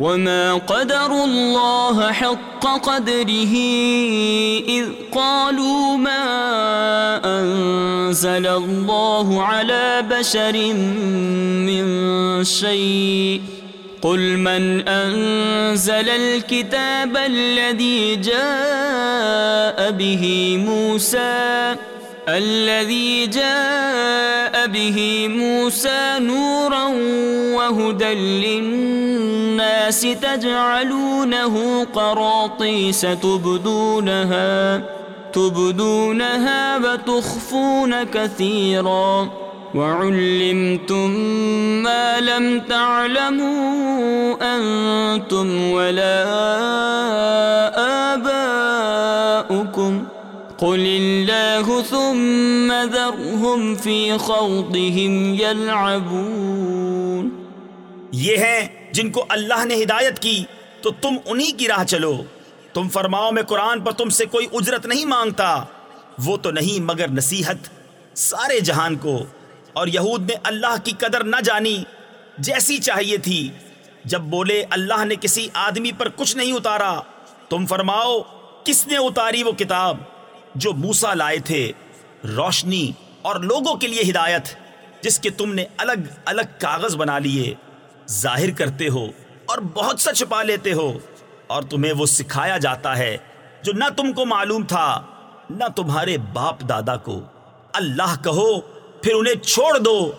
وما قدر الله حق قدره اذ قالوا ما انزل الله على بشر من شيء. قل من انزل الكتاب الذي جاء به موسى الذي جاء به موسى نورا وهدى للناس تجعلونه قراطيس تبدونها تبدونها وتخفون كثيرا. وعلمتم ما لم تعلموا أنتم ولا آباؤكم. قل الله ثم ذرهم في خوضهم يلعبون یہ ہیں جن کو اللہ نے ہدایت کی، تو تم انہی کی راہ چلو۔ تم فرماؤ، میں قرآن پر تم سے کوئی اجرت نہیں مانگتا۔ وہ تو نہیں، مگر نصیحت سارے جہان کو۔ اور یہود نے اللہ کی قدر نہ جانی، جیسی چاہیے تھی۔ جب بولے، اللہ نے کسی آدمی پر کچھ نہیں اتارا، تم فرماؤ، کس نے اتاری وہ کتاب؟ جو موسا لائے تھے، روشنی اور لوگوں کے لیے ہدایت، جس کے تم نے الگ الگ کاغذ بنا لیے، ظاہر کرتے ہو اور بہت سا چھپا لیتے ہو، اور تمہیں وہ سکھایا جاتا ہے جو نہ تم کو معلوم تھا، نہ تمہارے باپ دادا کو۔ اللہ کہو، پھر انہیں چھوڑ دو،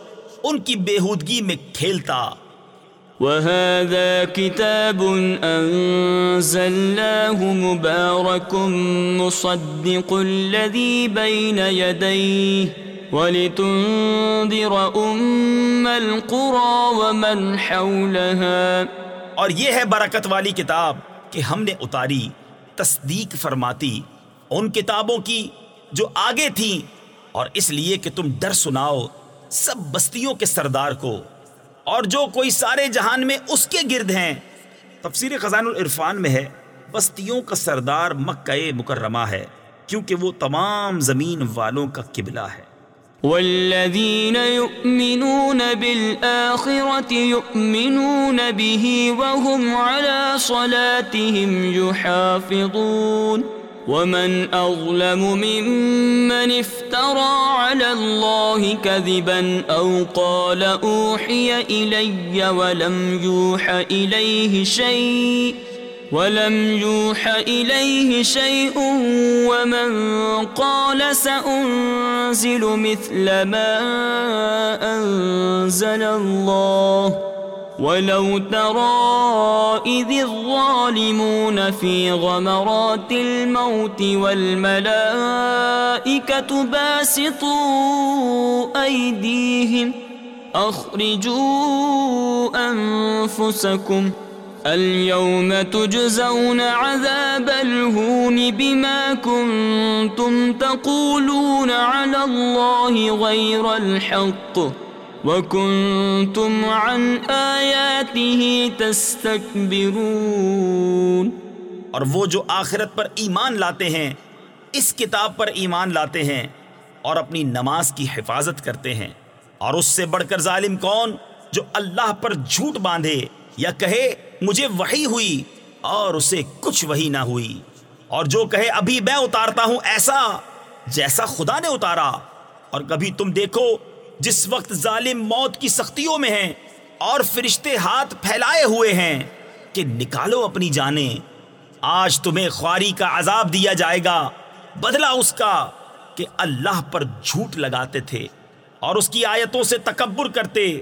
ان کی بےحودگی میں کھیلتا۔ وهذا كتاب أنزلناه مبارك مصدق الذي بين يديه ولتنذر أم القرى ومن حولها اور یہ ہے برکت والی کتاب کہ ہم نے اتاری، تصدیق فرماتی ان کتابوں کی جو آگے تھیں، اور اس لیے کہ تم ڈر سناؤ، سب بستیوں کے سردار کو۔ اور جو کوئی سارے جہان میں اس کے گرد ہیں۔ تفسیر خزان العرفان میں ہے، بستیوں کا سردار مکہ مکرمہ ہے، کیونکہ وہ تمام زمین والوں کا قبلہ ہے۔ والذين يؤمنون بالآخرة يؤمنون به وهم على صلاتهم يحافظون ومن أظلم ممن افترى على الله كذبا أو قال أوحي إلي ولم يوح إليه شيء ولم يوح إليه شيء ومن قال سأنزل مثل ما أنزل الله ولو ترى إذ الظالمون في غمرات الموت والملائكة باسطوا أيديهم أخرجوا أنفسكم ۖ اليوم تجزون عذاب الهون بما كنتم تقولون على الله غير الحق وكنتم عن آياته تستكبرون اور وہ جو آخرت پر ایمان لاتے ہیں، اس کتاب پر ایمان لاتے ہیں اور اپنی نماز کی حفاظت کرتے ہیں۔ اور اس سے بڑھ کر ظالم کون جو اللہ پر جھوٹ باندھے یا کہے، مجھے وہی ہوئی اور اسے کچھ وہی نہ ہوئی۔ اور جو کہے، ابھی میں اتارتا ہوں ایسا جیسا خدا نے اتارا۔ اور کبھی تم دیکھو جس وقت ظالم موت کی سختیوں میں ہیں اور فرشتے ہاتھ پھیلائے ہوئے ہیں کہ نکالو اپنی جانیں۔ آج تمہیں خواری کا عذاب دیا جائے گا۔ بدلا اس کا کہ اللہ پر جھوٹ لگاتے تھے اور اس کی آیتوں سے تکبر کرتے۔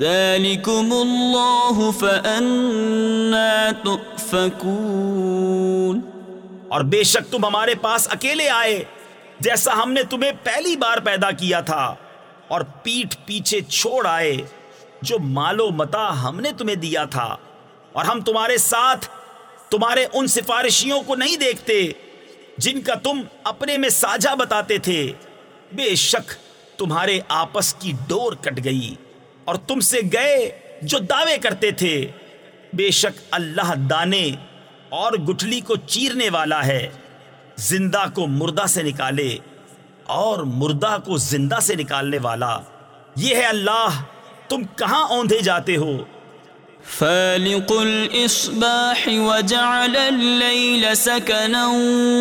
ذلكم الله فأنا تؤفكون اور بے شک تم ہمارے پاس اکیلے آئے، جیسا ہم نے تمہیں پہلی بار پیدا کیا تھا، اور پیٹھ پیچھے چھوڑ آئے، جو مالو متا ہم نے تمہیں دیا تھا۔ اور ہم تمہارے ساتھ، تمہارے ان سفارشیوں کو نہیں دیکھتے، جن کا تم اپنے میں ساجھا بتاتے تھے۔ بے شک تمہارے آپس کی ڈور کٹ گئی۔ اور تم سے گئے جو دعوے کرتے تھے۔ بے شک اللہ دانے اور گٹھلی کو چیرنے والا ہے۔ زندہ کو مردہ سے نکالے اور مردہ کو زندہ سے نکالنے والا۔ یہ ہے اللہ، تم کہاں اوندھے جاتے ہو؟ فالق الإصباح وجعل الليل سكنا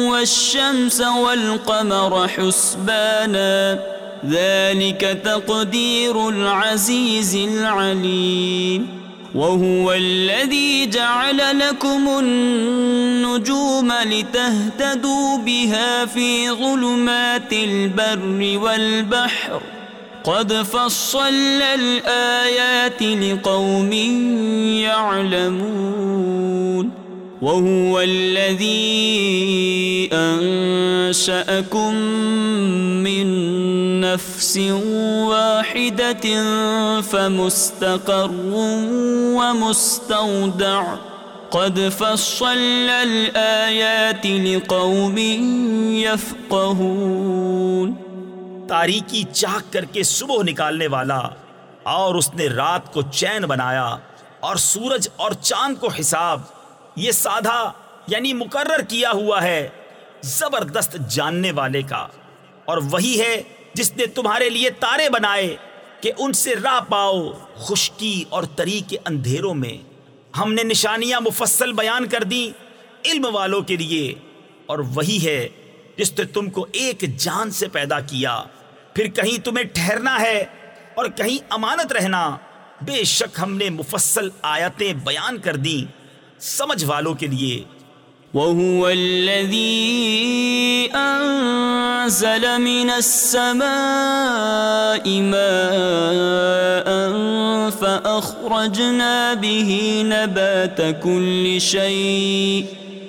والشمس والقمر حسبانا۔ ذلك تقدير العزيز العليم. وهو الذي جعل لكم النجوم لتهتدوا بها في ظلمات البر والبحر. قد فصل الآيات لقوم يعلمون. وهو الذي أنشأكم من نفس واحدة فمستقر ومستودع قد فصلنا الآيات لقوم يفقهون تاریکی چاک کر کے صبح نکالنے والا اور اس نے رات کو چین بنایا اور سورج اور چاند کو حساب یہ سادھا یعنی مقرر کیا ہوا ہے زبردست جاننے والے کا۔ اور وہی ہے جس نے تمہارے لیے تارے بنائے کہ ان سے راہ پاؤ خشکی اور تری کے اندھیروں میں۔ ہم نے نشانیاں مفصل بیان کر دی علم والوں کے لیے۔ اور وہی ہے جس نے تم کو ایک جان سے پیدا کیا۔ پھر کہیں تمہیں ٹھہرنا ہے اور کہیں امانت رہنا۔ بے شک ہم نے مفصل آیتیں بیان کر دی سمجھ والوں کے لیے۔ وَهُوَ الَّذِي أَنزَلَ مِنَ السَّمَاءِ مَاءً فَأَخْرَجْنَا بِهِ نَبَاتَ كُلِّ شَيْءٍ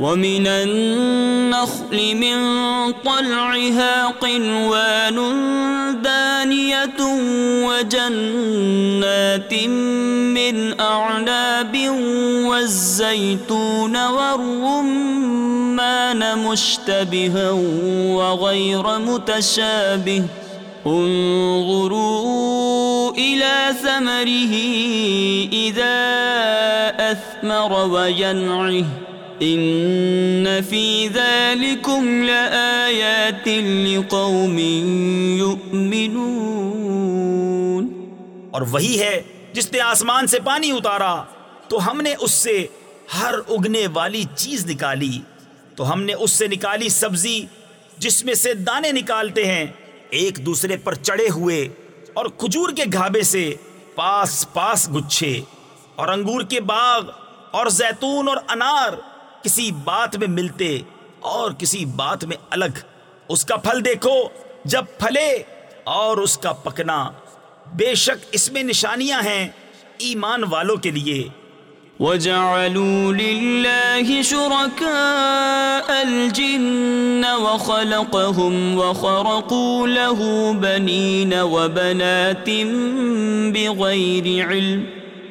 ومن النخل من طلعها قنوان دانية وجنات من أعناب والزيتون والرمان مشتبها وغير متشابه انظروا إلى ثمره إذا أثمر وينعه ان فی ذالکم لآیات لقوم یؤمنون اور وہی ہے جس نے آسمان سے پانی اتارا، تو ہم نے اس سے ہر اگنے والی چیز نکالی۔ تو ہم نے اس سے نکالی سبزی، جس میں سے دانے نکالتے ہیں، ایک دوسرے پر چڑھے ہوئے اور کھجور کے گھابے سے پاس پاس گچھے۔ اور انگور کے باغ اور زیتون اور انار کسی بات میں ملتے اور کسی بات میں الگ، اس کا پھل دیکھو جب پھلے اور اس کا پکنا۔ بے شک اس میں نشانیاں ہیں ایمان والوں کے لیے۔ وَجَعَلُوا لِلَّهِ شُرَكَاءَ الْجِنَّ وَخَلَقَهُمْ وَخَرَقُوا لَهُ بَنِينَ وَبَنَاتٍ بِغَيْرِ عِلْمٍ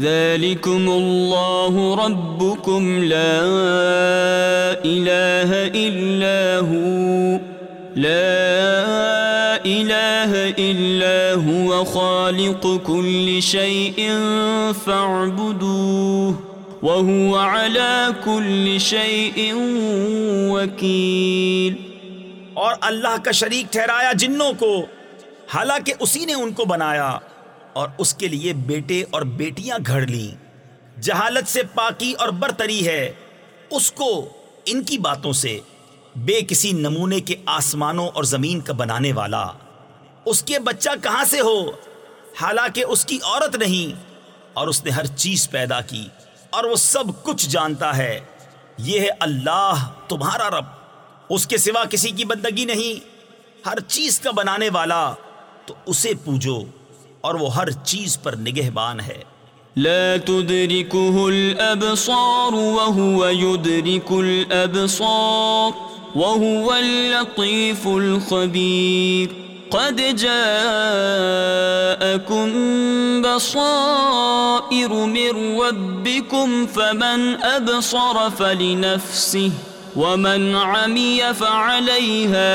ذلكم الله ربكم لا إله إلا هو، لا إله إلا هو، خالق كل شيء فاعبدوه، وهو على كل شيء وكيل۔ اور اللہ کا شریک ٹھہرایا جنوں کو، حالانکہ اسی نے ان کو بنایا۔ اور اس کے لیے بیٹے اور بیٹیاں گھڑ لیں۔ جہالت سے پاکی اور برتری ہے۔ اس کو ان کی باتوں سے بے کسی نمونے کے آسمانوں اور زمین کا بنانے والا۔ اس کے بچہ کہاں سے ہو؟ حالانکہ اس کی عورت نہیں۔ اور اس نے ہر چیز پیدا کی۔ اور وہ سب کچھ جانتا ہے۔ یہ ہے اللہ، تمہارا رب۔ اس کے سوا کسی کی بندگی نہیں۔ ہر چیز کا بنانے والا۔ تو اسے پوجو۔ اور وہ ہر چیز پر نگہبان ہے۔ لا تدركه الأبصار وهو يدرك الأبصار وهو اللطيف الخبير قد جاءكم بصائر من ربكم فمن أبصر فلنفسه ومن عمي فعليها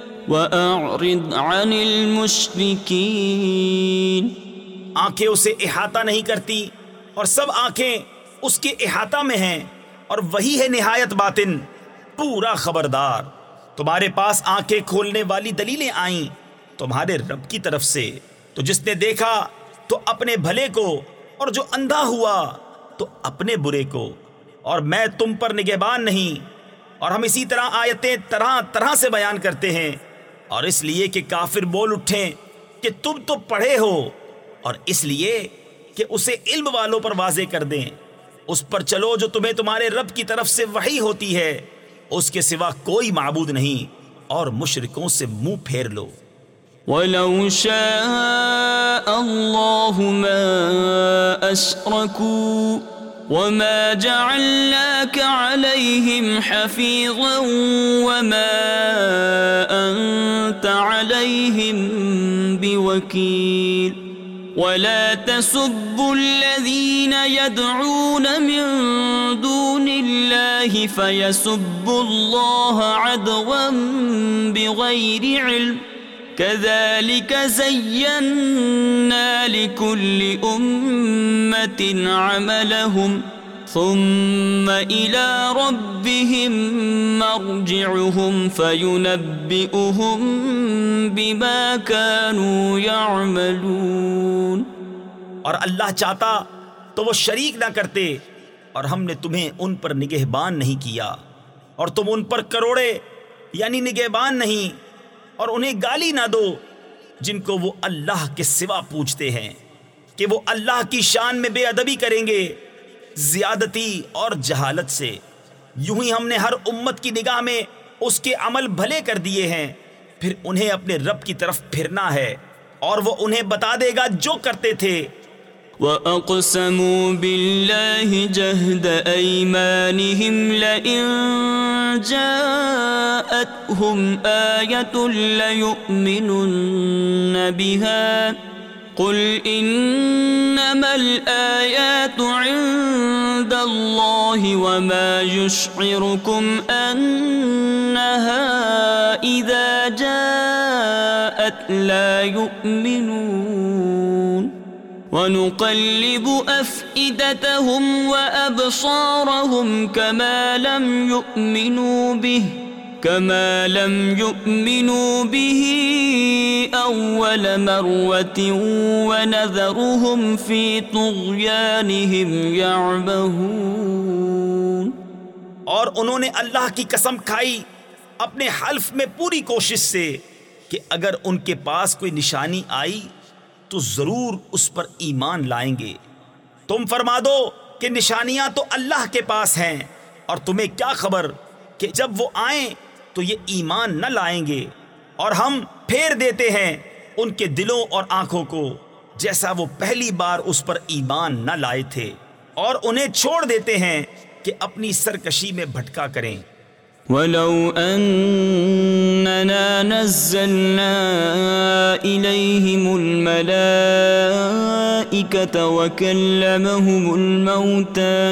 وأعرض عن المشركين. آنکھیں اسے احاطہ نہیں کرتی اور سب آنکھیں اس کے احاطہ میں ہیں اور وہی ہے نہایت باطن، پورا خبردار۔ تمہارے پاس آنکھیں کھولنے والی دلیلیں آئیں تمہارے رب کی طرف سے۔ تو جس نے دیکھا تو اپنے بھلے کو اور جو اندھا ہوا تو اپنے برے کو۔ اور میں تم پر نگہبان نہیں۔ اور ہم اسی طرح آیتیں طرح طرح سے بیان کرتے ہیں۔ اور اس لیے کہ کافر بول اٹھیں کہ تم تو پڑھے ہو اور اس لیے کہ اسے علم والوں پر واضح کر دیں۔ اس پر چلو جو تمہیں تمہارے رب کی طرف سے وحی ہوتی ہے، اس کے سوا کوئی معبود نہیں اور مشرکوں سے منہ پھیر لو۔ ولو شاء الله ما أشركوا وما جعلناك عليهم حفيظا وما أنت عليهم بوكيل ولا تسبوا الذين يدعون من دون الله فيسبوا الله عدوا بغير علم. كذلك زينا لكل أمة عملهم. ثم إلى ربهم مرجعهم فينبئهم بما كانوا يعملون. اور اللہ چاہتا تو وہ شریک نہ کرتے اور ہم نے تمہیں ان پر نگہبان نہیں کیا اور تم ان پر کروڑے یعنی نگہبان نہیں اور انہیں گالی نہ دو جن کو وہ اللہ کے سوا پوچھتے ہیں کہ وہ اللہ کی شان میں بے ادبی کریں گے زیادتی اور جہالت سے۔ یوں ہی ہم نے ہر امت کی نگاہ میں اس کے عمل بھلے کر دیے ہیں۔ پھر انہیں اپنے رب کی طرف پھرنا ہے اور وہ انہیں بتا دے گا جو کرتے تھے۔ وأقسموا بالله جهد أيمانهم لئن جاءتهم آية ليؤمنن بها قل إنما الآيات عند الله وما يشعركم أنها إذا جاءت لا يؤمنون ونقلب أفئدتهم وأبصارهم كما لم يؤمنوا به كما لم يؤمنوا به أول مرة ونذرهم في طغيانهم يعبهون اور انہوں نے اللہ کی قسم کھائی اپنے حلف میں پوری کوشش سے کہ اگر ان کے پاس کوئی نشانی آئی تو ضرور اس پر ایمان لائیں گے۔ تم فرما دو کہ نشانیاں تو اللہ کے پاس ہیں اور تمہیں کیا خبر کہ جب وہ آئیں تو یہ ایمان نہ لائیں گے۔ اور ہم پھیر دیتے ہیں ان کے دلوں اور آنکھوں کو، جیسا وہ پہلی بار اس پر ایمان نہ لائے تھے۔ اور انہیں چھوڑ دیتے ہیں کہ اپنی سرکشی میں بھٹکا کریں۔ ولو أننا نزلنا إليهم الملائكة وكلمهم الموتى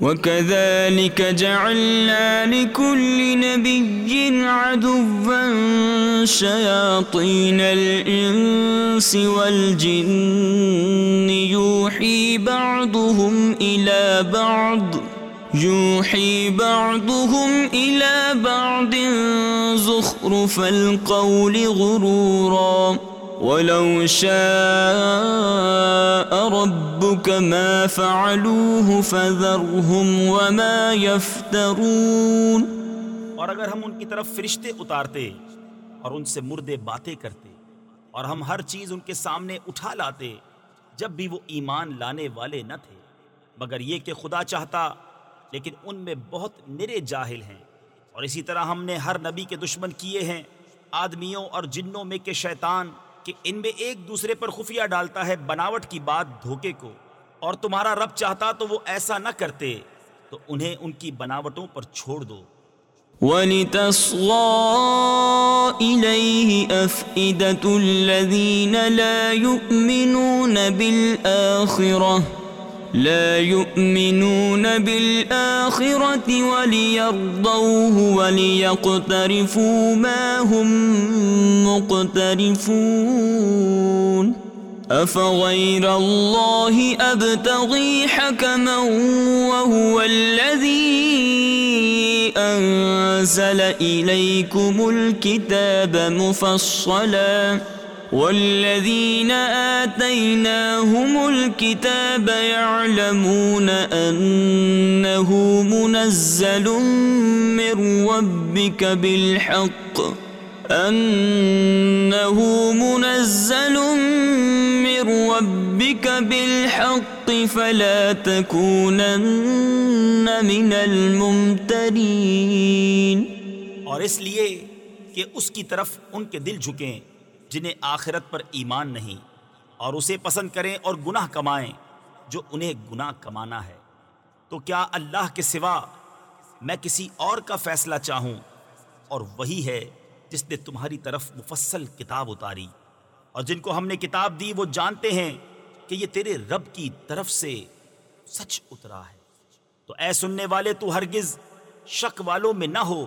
وكذلك جعلنا لكل نبي عدوا شياطين الإنس والجن يوحي بعضهم إلى بعض يوحي بعضهم إلى بعض زخرف القول غرورا ولو شاء ربك ما فعلوه فذرهم وما يفترون اور اگر ہم ان کی طرف فرشتے اتارتے اور ان سے مردے باتیں کرتے اور ہم ہر چیز ان کے سامنے اٹھا لاتے جب بھی وہ ایمان لانے والے نہ تھے، مگر یہ کہ خدا چاہتا، لیکن ان میں بہت نرے جاہل ہیں۔ اور اسی طرح ہم نے ہر نبی کے دشمن کیے ہیں، آدمیوں اور جنوں میں کے شیطان۔ کہ ان میں ایک دوسرے پر خفیہ ڈالتا ہے بناوٹ کی بات دھوکے کو، اور تمہارا رب چاہتا تو وہ ایسا نہ کرتے، تو انہیں ان کی بناوٹوں پر چھوڑ دو۔ وَلِتَصْغَى إِلَيْهِ أَفْئِدَةُ الَّذِينَ لَا يُؤْمِنُونَ بِالْآخِرَةِ لا يؤمنون بالآخرة وليرضوه وليقترفوا ما هم مقترفون. أفغير الله أبتغي حكما وهو الذي أنزل إليكم الكتاب مفصلاً والذين آتيناهم الكتاب يعلمون أنه منزل من ربك بالحق أنه منزل من ربك بالحق فلا تكونن من الممترين اور اس لیے کہ اس کی طرف ان کے دل جھکیں۔ جنہیں آخرت پر ایمان نہیں، اور اسے پسند کریں اور گناہ کمائیں جو انہیں گناہ کمانا ہے۔ تو کیا اللہ کے سوا میں کسی اور کا فیصلہ چاہوں؟ اور وہی ہے جس نے تمہاری طرف مفصل کتاب اتاری۔ اور جن کو ہم نے کتاب دی، وہ جانتے ہیں کہ یہ تیرے رب کی طرف سے سچ اترا ہے۔ تو اے سننے والے، تو ہرگز شک والوں میں نہ ہو۔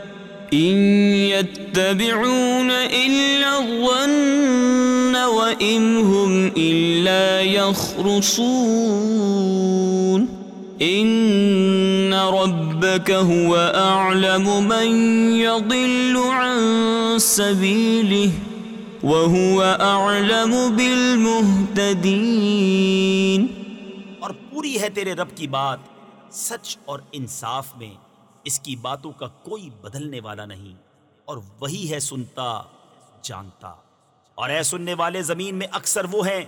إن يتبعون إلا الظن وإن هم إلا يخرصون. إن ربك هو أعلم من يضل عن سبيله وهو أعلم بالمهتدين. اور پوری ہے تیرے رب کی بات سچ اور انصاف میں۔ اس کی باتوں کا کوئی بدلنے والا نہیں، اور وہی ہے سنتا، جانتا۔ اور اے سننے والے، زمین میں اکثر وہ ہیں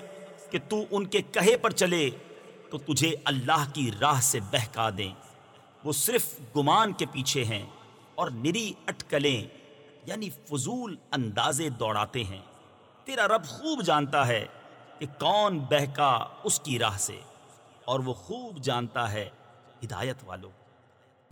کہ تو ان کے کہے پر چلے تو تجھے اللہ کی راہ سے بہکا دیں۔ وہ صرف گمان کے پیچھے ہیں اور نری اٹکلیں یعنی فضول اندازے دوڑاتے ہیں۔ تیرا رب خوب جانتا ہے کہ کون بہکا اس کی راہ سے، اور وہ خوب جانتا ہے ہدایت والوں۔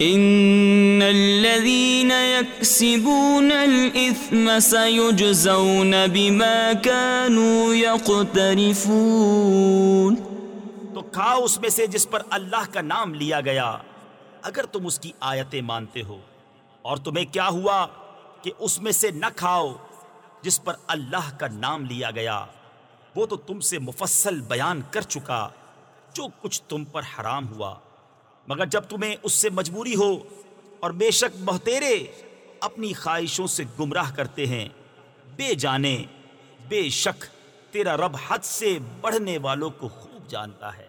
ان الذين يكسبون الاثم سيجزون بما كانوا يقترفون تو کھاؤ اس میں سے جس پر اللہ کا نام لیا گیا۔ اگر تم اس کی آیتیں مانتے ہو، اور تمہیں کیا ہوا کہ اس میں سے نہ کھاؤ جس پر اللہ کا نام لیا گیا، وہ تو تم سے مفصل بیان کر چکا، جو کچھ تم پر حرام ہوا۔ مگر جب تمہیں اس سے مجبوری ہو اور بے شک بہتیرے اپنی خواہشوں سے گمراہ کرتے ہیں، بے جانے، بے شک تیرا رب حد سے بڑھنے والوں کو خوب جانتا ہے۔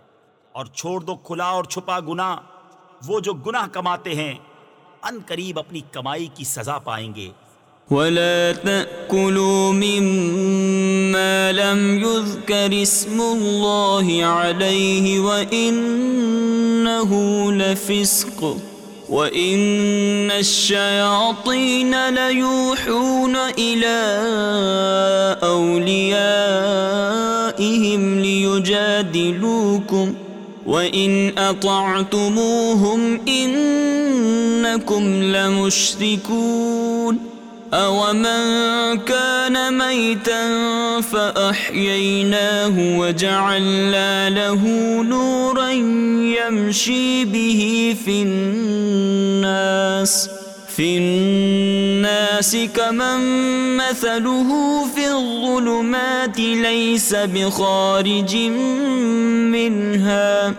اور چھوڑ دو کھلا اور چھپا گنا وہ جو گناہ کماتے ہیں، ان قریب اپنی کمائی کی سزا پائیں گے۔ ولا تأكلوا مما لم يذكر اسم الله عليه وإنه لفسق وَإِنَّ الشَّيَاطِينَ لَيُوحُونَ إِلَىٰ أَوْلِيَائِهِمْ لِيُجَادِلُوكُمْ وَإِنْ أَطَعْتُمُوهُمْ إِنَّكُمْ لَمُشْرِكُونَ أَوَمَنْ كَانَ مَيْتًا فَأَحْيَيْنَاهُ وَجَعَلْنَا لَهُ نُورًا يَمْشِي بِهِ فِي النَّاسِ في الناس كمن مثله في الظلمات ليس بخارج منها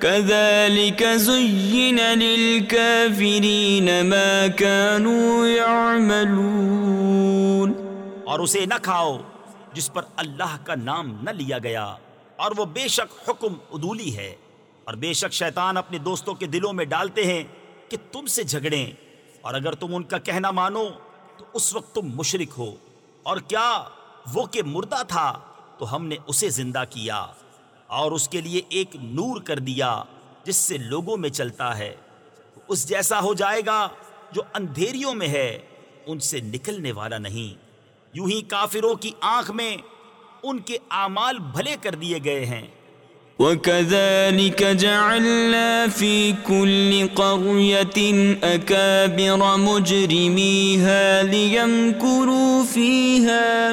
كذلك زين للكافرين ما كانوا يعملون. اور اسے نہ کھاؤ جس پر اللہ کا نام نہ لیا گیا، اور وہ بے شک حکم ادولی ہے۔ اور بے شک شیطان اپنے دوستوں کے دلوں میں ڈالتے ہیں کہ تم سے جھگڑیں۔ اور اگر تم ان کا کہنا مانو، تو اس وقت تم مشرک ہو۔ اور کیا وہ کہ مردہ تھا، تو ہم نے اسے زندہ کیا۔ اور اس کے لیے ایک نور کر دیا جس سے لوگوں میں چلتا ہے۔ اس جیسا ہو جائے گا جو اندھیریوں میں ہے، ان سے نکلنے والا نہیں۔ یوں ہی کافروں کی آنکھ میں ان کے اعمال بھلے کر دیے گئے ہیں۔ وَكَذَلِكَ جَعَلْنَا فِي كُلِّ قَرْيَةٍ أَكَابِرَ مُجْرِمِيهَا لِيَمْكُرُوا فِيهَا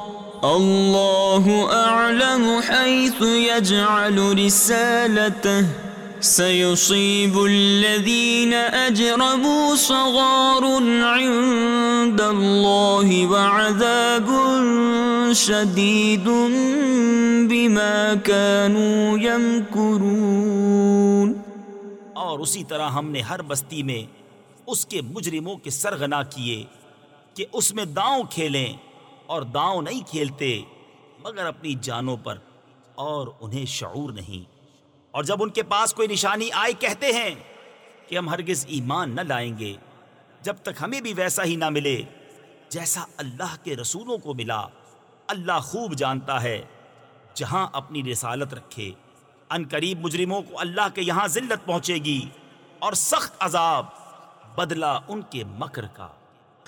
الله أعلم حيث يجعل رسالته سيصيب الذين أجربوا صغار عند الله وعذاب شديد بما كانوا يمكرون اور اسی طرح ہم نے ہر بستی میں اس کے مجرموں کے سرغنا کیے کہ اس میں داؤں کھیلیں اور داؤں نہیں کھیلتے، مگر اپنی جانوں پر اور انہیں شعور نہیں۔ اور جب ان کے پاس کوئی نشانی آئی، کہتے ہیں کہ ہم ہرگز ایمان نہ لائیں گے۔ جب تک ہمیں بھی ویسا ہی نہ ملے، جیسا اللہ کے رسولوں کو ملا، اللہ خوب جانتا ہے، جہاں اپنی رسالت رکھے۔ ان قریب مجرموں کو اللہ کے یہاں ذلت پہنچے گی اور سخت عذاب، بدلہ ان کے مکر کا۔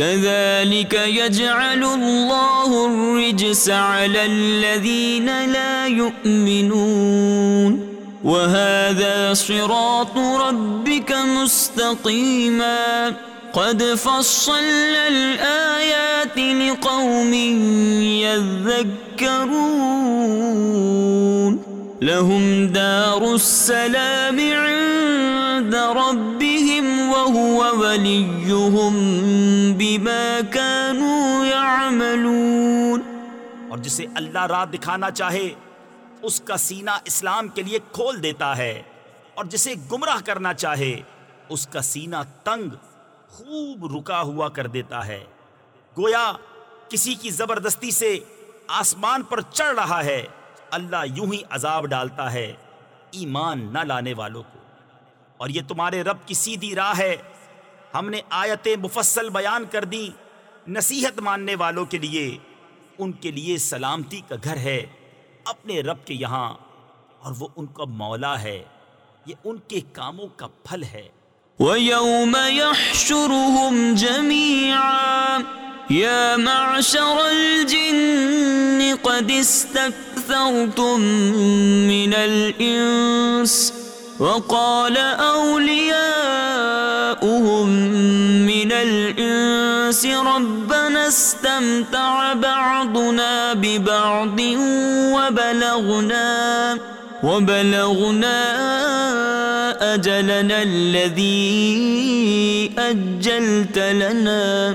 كذلك يجعل الله الرجس على الذين لا يؤمنون. وهذا صراط ربك مستقيماً. قد فصلنا الآيات لقوم يذكرون. لهم دار السلام عند ربهم وهو وليهم بما كانوا يعملون اور جسے اللہ راہ دکھانا چاہے، اس کا سینہ اسلام کے لیے کھول دیتا ہے۔ اور جسے گمراہ کرنا چاہے، اس کا سینہ تنگ، خوب رکا ہوا کر دیتا ہے۔ گویا، کسی کی زبردستی سے آسمان پر چڑھ رہا ہے۔ اللہ یوں ہی عذاب ڈالتا ہے، ایمان نہ لانے والوں کو۔ اور یہ تمہارے رب کی سیدھی راہ ہے۔ ہم نے آیتیں مفصل بیان کر دی نصیحت ماننے والوں کے لیے، ان کے لیے سلامتی کا گھر ہے۔ اپنے رب کے یہاں، اور وہ ان کا مولا ہے۔ یہ ان کے کاموں کا پھل ہے۔ ويوم يحشرهم جميعا، يا معشر الجن قد استكثرتم من الإنس وقال أولياؤهم من الإنس ربنا استمتع بعضنا ببعض وبلغنا وبلغنا أجلنا الذي أجلت لنا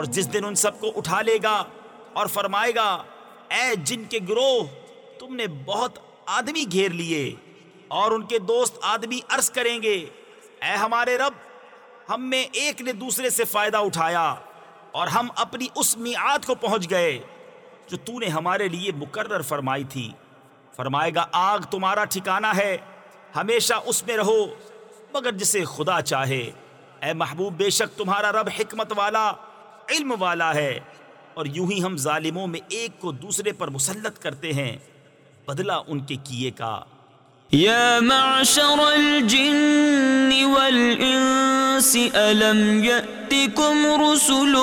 اور جس دن ان سب کو اٹھا لے گا اور فرمائے گا، اے جن کے گروہ، تم نے بہت آدمی گھیر لیے اور ان کے دوست آدمی عرض کریں گے، اے ہمارے رب، ہم میں ایک نے دوسرے سے فائدہ اٹھایا اور ہم اپنی اس میعاد کو پہنچ گئے جو تو نے ہمارے لیے مقرر فرمائی تھی۔ فرمائے گا، آگ تمہارا ٹھکانہ ہے، ہمیشہ اس میں رہو، مگر جسے خدا چاہے۔ اے محبوب، بے شک تمہارا رب حکمت والا علم والا ہے۔ اور یوں ہی ہم ظالموں میں ایک کو دوسرے پر مسلط کرتے ہیں۔ بدلہ ان کے کیے کا۔ يا معشر الجن والإنس ألم يأتكم رسل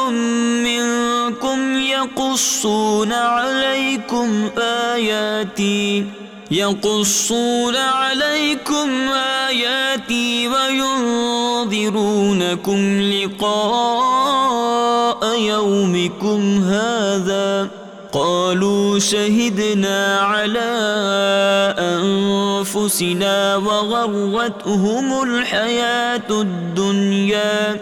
منكم يقصون عليكم آياتي يقصون عليكم آياتي وينذرونكم لقاء يومكم هذا قالوا شهدنا على أنفسنا وغرتهم الحياة الدنيا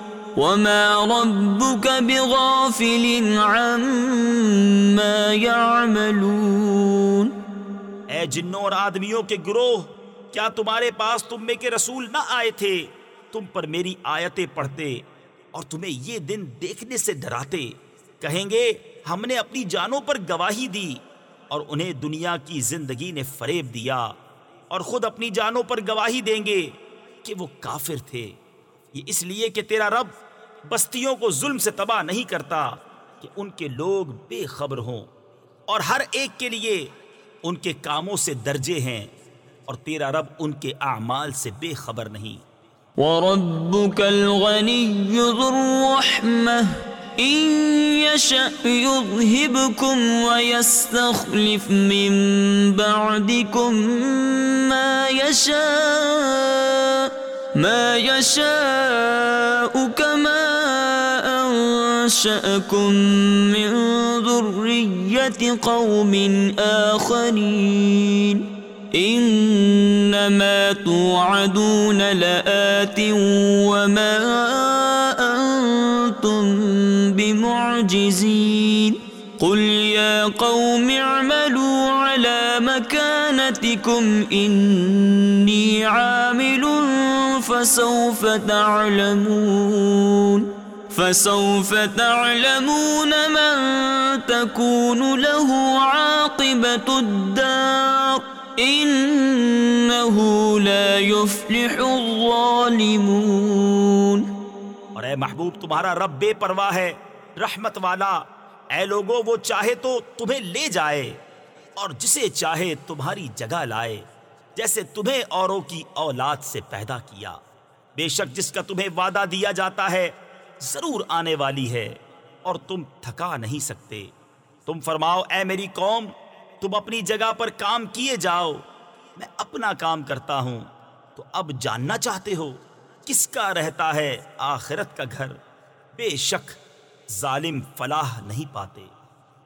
وما ربك بغافل عما يعملون اے جنوں اور آدمیوں کے گروہ، کیا تمہارے پاس تم میں کے رسول نہ آئے تھے؟ تم پر میری آیتیں پڑھتے اور تمہیں یہ دن دیکھنے سے ڈراتے۔ کہیں گے، ہم نے اپنی جانوں پر گواہی دی اور انہیں دنیا کی زندگی نے فریب دیا اور خود اپنی جانوں پر گواہی دیں گے کہ وہ کافر تھے۔ یہ اس لیے کہ تیرا رب بستیوں کو ظلم سے تباہ نہیں کرتا کہ ان کے لوگ بے خبر ہوں اور ہر ایک کے لیے ان کے کاموں سے درجے ہیں اور تیرا رب ان کے اعمال سے بے خبر نہیں۔ وربك الغني ذو الرحمة، إن يشأ يذهبكم ويستخلف من بعدكم ما يشاء ما يشاء كما أنشأكم من ذرية قوم آخرين. انما توعدون لآت وما انتم بمعجزين. قل يا قوم اعملوا على مكانتكم اني عامل فسوف تعلمون فسوف تعلمون من تكون له عاقبة الدار. انہو لا يفلح الظالمون. اور اے محبوب، تمہارا رب بے پرواہ ہے، رحمت والا۔ اے لوگو وہ چاہے تو تمہیں لے جائے، اور جسے چاہے تمہاری جگہ لائے۔ جیسے تمہیں اوروں کی اولاد سے پیدا کیا۔ بے شک جس کا تمہیں وعدہ دیا جاتا ہے، ضرور آنے والی ہے، اور تم تھکا نہیں سکتے۔ تم فرماؤ، اے میری قوم، تم اپنی جگہ پر کام کیے جاؤ۔ میں اپنا کام کرتا ہوں۔ تو اب جاننا چاہتے ہو، کس کا رہتا ہے آخرت کا گھر؟ بے شک ظالم فلاح نہیں پاتے۔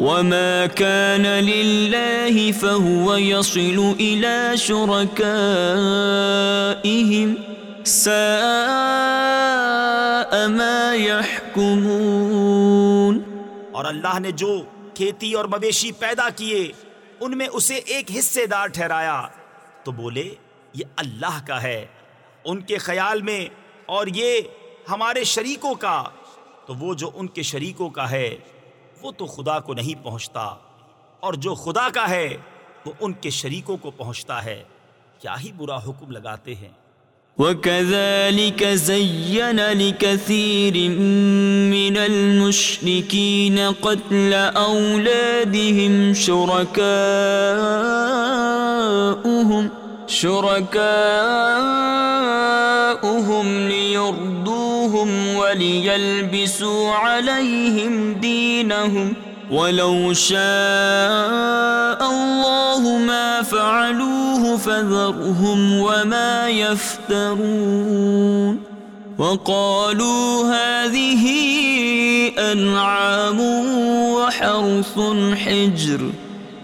وما كان لله فهو يصل إلى شركائهم ساء ما يحكمون اور اللہ نے جو کھیتی اور مویشی پیدا کیے، ان میں اسے ایک حصے دار ٹھہرایا۔ تو بولے، یہ اللہ کا ہے، ان کے خیال میں اور یہ ہمارے شریکوں کا۔ تو وہ جو ان کے شریکوں کا ہے وہ تو خدا کو نہیں پہنچتا۔ اور جو خدا کا ہے، وہ ان کے شریکوں کو پہنچتا ہے۔ کیا ہی برا حکم لگاتے ہیں۔ وكذلك زين لكثير من المشركين قتل أولادهم شركاؤهم شركاؤهم ليردوهم وليلبسوا عليهم دينهم ولو شاء الله ما فعلوه فذرهم وما يفترون وقالوا هذه أنعام وحرث حجر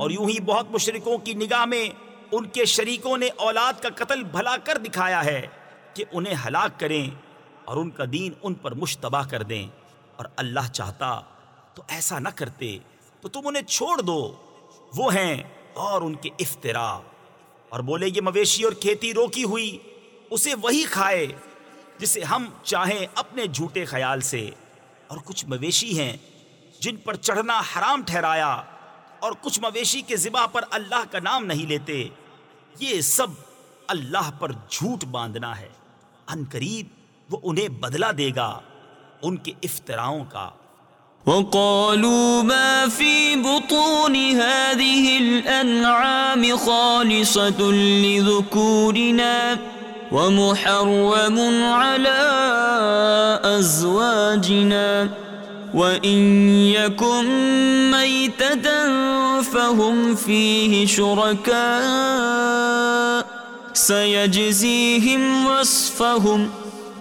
اور یوں ہی بہت مشرکوں کی نگاہ میں ان کے شریکوں نے اولاد کا قتل بھلا کر دکھایا ہے کہ انہیں ہلاک کریں اور ان کا دین ان پر مشتبہ کر دیں اور اللہ چاہتا تو ایسا نہ کرتے تو تم انہیں چھوڑ دو۔ وہ ہیں اور ان کے افطرا اور بولے، یہ مویشی اور کھیتی روکی ہوئی، اسے وہی کھائے جسے ہم چاہیں اپنے جھوٹے خیال سے۔ اور کچھ مویشی ہیں جن پر چڑھنا حرام ٹھہرایا۔ اور کچھ مویشی کے ذبح پر اللہ کا نام نہیں لیتے۔ یہ سب اللہ پر جھوٹ باندھنا ہے۔ ان قریب وہ انہیں بدلہ دے گا، ان کے افطراؤں کا۔ وقالوا ما في بطون هذه الأنعام خالصة لذكورنا ومحرم على أزواجنا. وإن يكن ميتة فهم فيه شركاء سيجزيهم وصفهم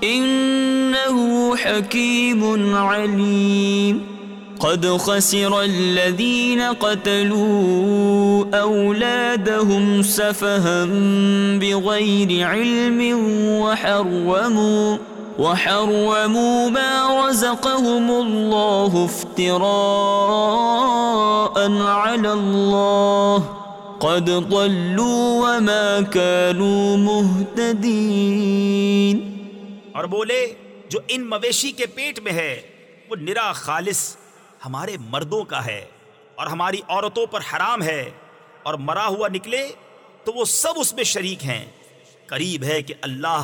إنه حكيم عليم قد خسر الذين قتلوا أولادهم سفها بغير علم وحرموا وحرموا ما رزقهم الله افتراء على الله قد ضلوا وما كانوا مهتدين اور بولے، جو ان مویشی کے پیٹ میں ہے، وہ نرا خالص ہمارے مردوں کا ہے اور ہماری عورتوں پر حرام ہے اور مرا ہوا نکلے تو وہ سب اس میں شریک ہیں۔ قریب ہے کہ اللہ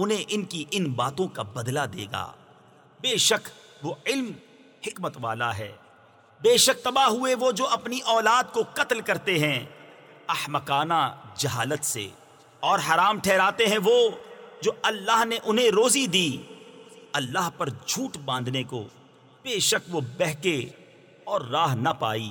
انہیں ان کی ان باتوں کا بدلہ دے گا۔ بے شک وہ علم حکمت والا ہے۔ بے شک تباہ ہوئے وہ جو اپنی اولاد کو قتل کرتے ہیں۔ احمقانہ جہالت سے۔ اور حرام ٹھہراتے ہیں وہ جو اللہ نے انہیں روزی دی۔ اللہ پر جھوٹ باندھنے کو۔ بے شک وہ بہکے اور راہ نہ پائی۔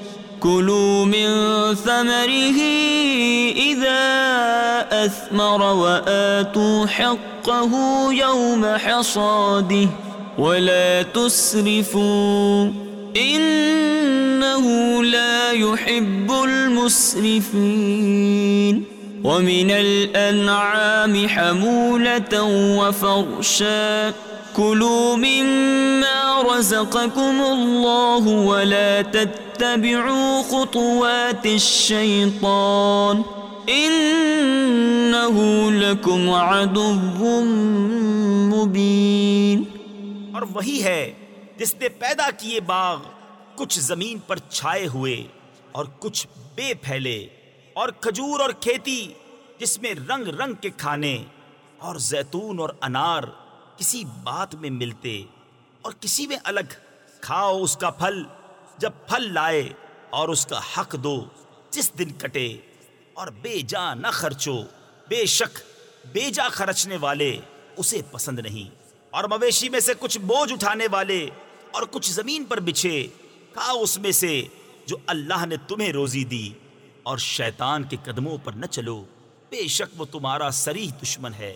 كلوا من ثمره إذا أثمر وآتوا حقه يوم حصاده ولا تسرفوا إنه لا يحب المسرفين ومن الأنعام حمولة وفرشا كلوا مما رزقكم الله ولا تتبعوا خطوات الشيطان إنه لكم عدو مبين اور وہی ہے جس نے پیدا کیے باغ، کچھ زمین پر چھائے ہوئے اور کچھ بے پھیلے اور کھجور اور کھیتی، جس میں رنگ رنگ کے کھانے اور زیتون اور انار کسی بات میں ملتے اور کسی میں الگ، کھاؤ اس کا پھل جب پھل لائے اور اس کا حق دو، جس دن کٹے اور بے جا نہ خرچو، بے شک بے جا خرچنے والے اسے پسند نہیں۔ اور مویشی میں سے کچھ بوجھ اٹھانے والے اور کچھ زمین پر بچھے کھاؤ اس میں سے جو اللہ نے تمہیں روزی دی۔ اور شیطان کے قدموں پر نہ چلو، بے شک وہ تمہارا سریح دشمن ہے۔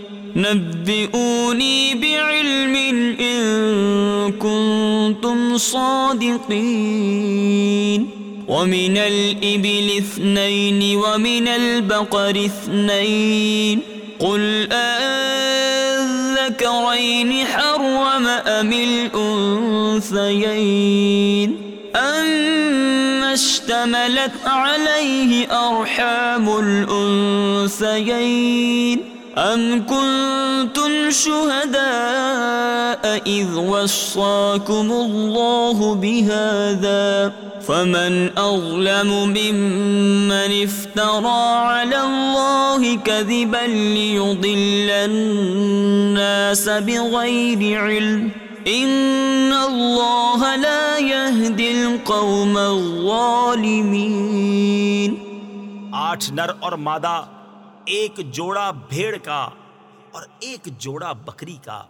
نبئوني بعلم إن كنتم صادقين ومن الإبل اثنين ومن البقر اثنين قل أذكرين حرم أم الأنثيين أما اشتملت عليه أرحام الأنثيين أم كنتم شهداء إذ وصاكم الله بهذا فمن أظلم ممن افترى على الله كذبا ليضل الناس بغير علم إن الله لا يهدي القوم الظالمين آٹھ نر اور مادہ ایک جوڑا بھیڑ کا اور ایک جوڑا بکری کا۔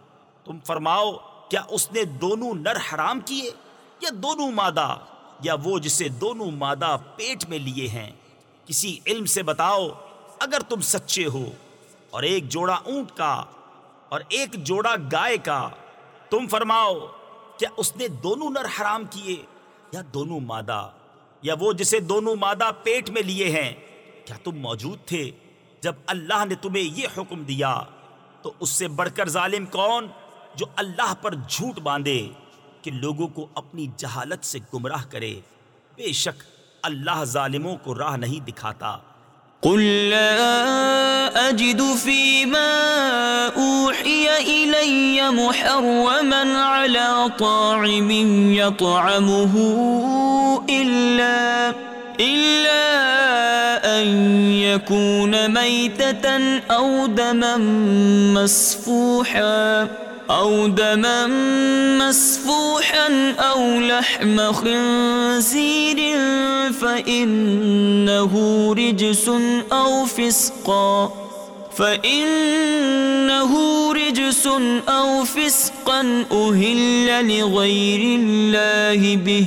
تم فرماؤ، کیا اس نے دونوں نر حرام کیے یا دونوں مادہ؟ یا وہ جسے دونوں مادہ پیٹ میں لیے ہیں؟ کسی علم سے بتاؤ، اگر تم سچے ہو اور ایک جوڑا اونٹ کا اور ایک جوڑا گائے کا۔ تم فرماؤ، کیا اس نے دونوں نر حرام کیے یا دونوں مادہ؟ یا وہ جسے دونوں مادہ پیٹ میں لیے ہیں، کیا تم موجود تھے؟ جب اللہ نے تمہیں یہ حکم دیا، تو اس سے بڑھ کر ظالم کون؟ جو اللہ پر جھوٹ باندھے کہ لوگوں کو اپنی جہالت سے گمراہ کرے۔ بے شک اللہ ظالموں کو راہ نہیں دکھاتا۔ قل لا أجد فيما أوحي إلي محرما على طاعم يطعمه إلا إلا أن يكون ميتة أو دما مسفوحا أو دما مسفوحا أو لحم خنزير فإنه رجس أو فسقا فإنه رجس أو فسقا أهل لغير الله به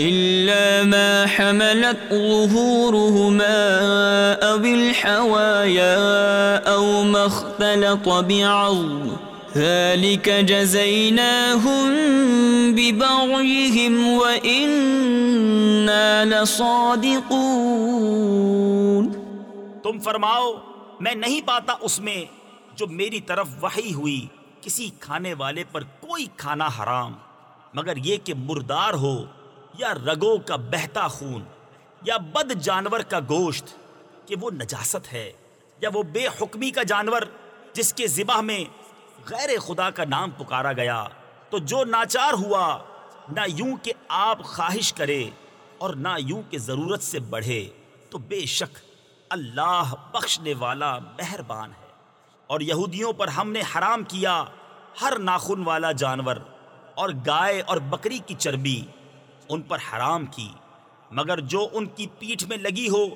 إلا ما حملت ظهورهما أو الحوايا أو ما اختلط بعظم ذلك جزيناهم ببغيهم وإنا لصادقون تم فرماؤ، میں نہیں پاتا اس میں جو میری طرف وحی ہوئی، کسی کھانے والے پر کوئی کھانا حرام، مگر یہ کہ مردار ہو یا رگوں کا بہتا خون، یا بد جانور کا گوشت کہ وہ نجاست ہے، یا وہ بے حکمی کا جانور جس کے ذبح میں غیر خدا کا نام پکارا گیا۔ تو جو ناچار ہوا، نہ یوں کہ آپ خواہش کرے اور نہ یوں کہ ضرورت سے بڑھے، تو بے شک اللہ بخشنے والا مہربان ہے۔ اور یہودیوں پر ہم نے حرام کیا ہر ناخن والا جانور اور گائے اور بکری کی چربی۔ ان پر حرام کی، مگر جو ان کی پیٹھ میں لگی ہو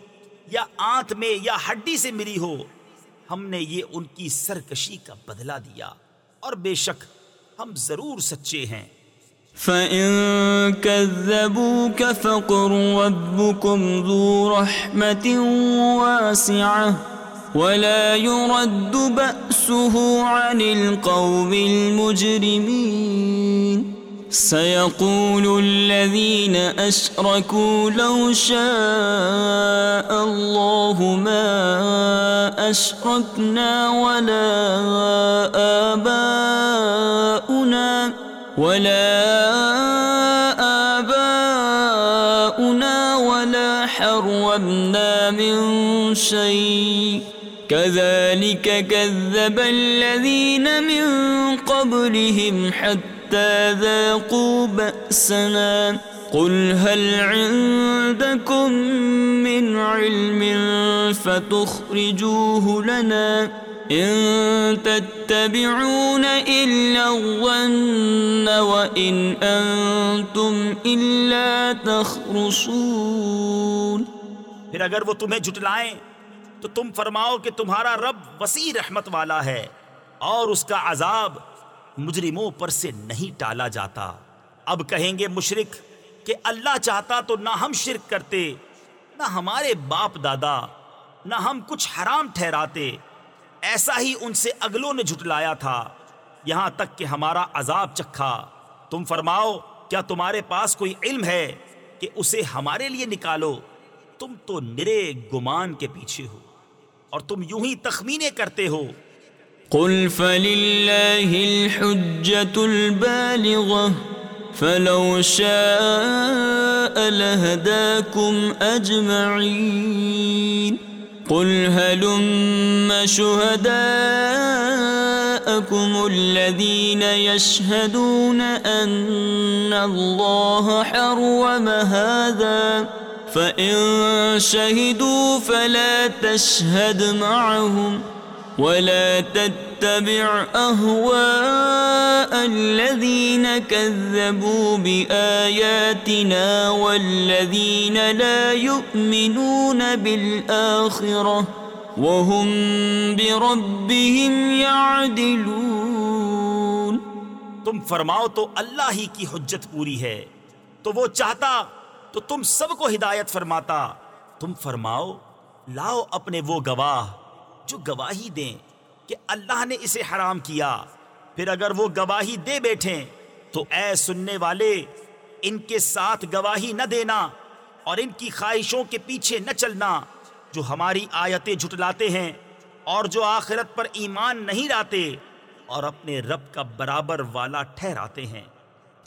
یا آنت میں یا ہڈی سے ملی ہو، ہم نے یہ ان کی سرکشی کا بدلہ دیا۔ اور بے شک ہم ضرور سچے ہیں۔ فَإِن كَذَّبُوكَ فَقُلْ رَبُّكُمْ ذُو رَحْمَةٍ وَاسِعَةٍ وَلَا يُرَدُّ بَأْسُهُ عَنِ الْقَوْمِ الْمُجْرِمِينَ سيقول الذين أشركوا لو شاء الله ما أشركنا ولا آباؤنا ولا آباؤنا ولا حرمنا من شيء كذلك كذب الذين من قبلهم حتى حتى ذاقوا بأسنا. قل هل عندكم من علم فتخرجوه لنا إن تتبعون إلا الظن وإن أنتم إلا تخرصون. پھر اگر وہ تمہیں جھٹلائیں تو تم فرماؤ کہ تمہارا رب وسیع رحمت والا ہے اور اس کا عذاب مجرموں پر سے نہیں ٹالا جاتا۔ اب کہیں گے مشرک کہ اللہ چاہتا تو نہ ہم شرک کرتے، نہ ہمارے باپ دادا، نہ ہم کچھ حرام ٹھہراتے۔ ایسا ہی ان سے اگلوں نے جھٹلایا تھا۔ یہاں تک کہ ہمارا عذاب چکھا۔ تم فرماؤ، کیا تمہارے پاس کوئی علم ہے کہ اسے ہمارے لیے نکالو؟ تم تو نرے گمان کے پیچھے ہو اور تم یوں ہی تخمینے کرتے ہو۔ قل فلله الحجة البالغة فلو شاء لهداكم أجمعين قل هلم شهداءكم الذين يشهدون أن الله حرم هذا فإن شهدوا فلا تشهد معهم ولا تتبع أهواء الذين كذبوا بآياتنا والذين لا يؤمنون بالآخرة وهم بربهم يعدلون. تم فرماؤ تو اللہ ہی کی حجت پوری ہے، تو وہ چاہتا تو تم سب کو ہدایت فرماتا۔ تم فرماؤ، لاؤ اپنے وہ گواہ جو گواہی دیں کہ اللہ نے اسے حرام کیا، پھر اگر وہ گواہی دے بیٹھیں تو اے سننے والے، ان کے ساتھ گواہی نہ دینا اور ان کی خواہشوں کے پیچھے نہ چلنا جو ہماری آیتیں جھٹلاتے ہیں اور جو آخرت پر ایمان نہیں لاتے اور اپنے رب کا برابر والا ٹھہراتے ہیں۔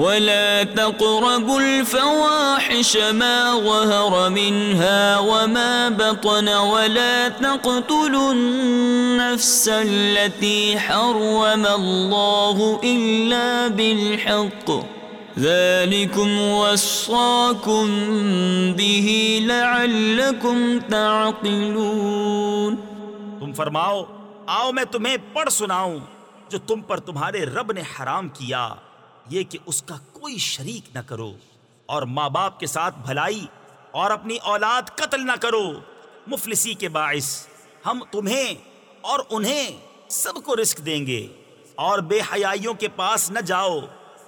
ولا تقربوا الفواحش ما ظهر منها وما بطن ولا تقتلوا النفس التي حرم الله إلا بالحق. ذلكم وصاكم به لعلكم تعقلون. تم فرماؤ، آؤ میں تمہیں پڑھ سناؤں جو تم پر تمہارے رب نے حرام کیا۔ یہ کہ اس کا کوئی شریک نہ کرو اور ماں باپ کے ساتھ بھلائی اور اپنی اولاد قتل نہ کرو۔ مفلسی کے باعث ہم تمہیں اور انہیں سب کو رزق دیں گے اور بے حیائیوں کے پاس نہ جاؤ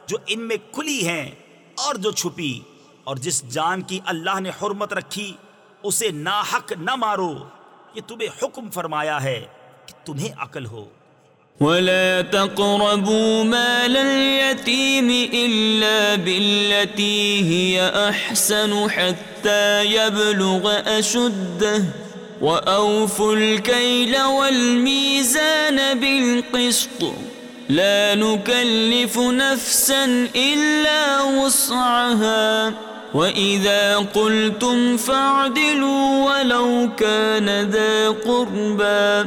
جو ان میں کھلی ہیں اور جو چھپی۔ اور جس جان کی اللہ نے حرمت رکھی، اسے ناحق نہ مارو۔ یہ تمہیں حکم فرمایا ہے کہ تمہیں عقل ہو۔ ولا تقربوا مال اليتيم إلا بالتي هي أحسن حتى يبلغ أشده وأوفوا الكيل والميزان بالقسط لا نكلف نفسا إلا وسعها وإذا قلتم فاعدلوا ولو كان ذا قربا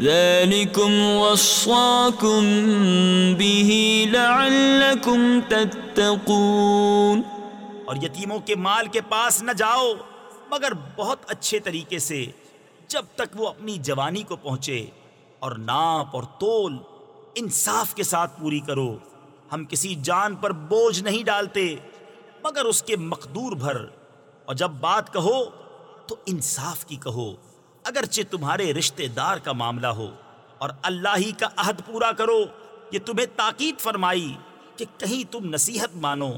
ذلكم وصاكم به لعلكم تتقون. اور یتیموں کے مال کے پاس نہ جاؤ، مگر بہت اچھے طریقے سے جب تک وہ اپنی جوانی کو پہنچے اور ناپ اور تول انصاف کے ساتھ پوری کرو۔ ہم کسی جان پر بوجھ نہیں ڈالتے، مگر اس کے مقدور بھر۔ اور جب بات کہو تو انصاف کی کہو۔ اگرچہ تمہارے رشتہ دار کا معاملہ ہو اور اللہ ہی کا عہد پورا کرو، یہ تمہیں تاکید فرمائی کہ کہیں تم نصیحت مانو۔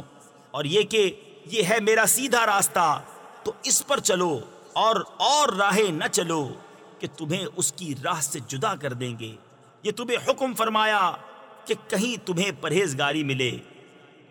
اور یہ کہ یہ ہے میرا سیدھا راستہ، تو اس پر چلو اور اور راہیں نہ چلو کہ تمہیں اس کی راہ سے جدا کر دیں گے۔ یہ تمہیں حکم فرمایا کہ کہیں تمہیں پرہیزگاری ملے۔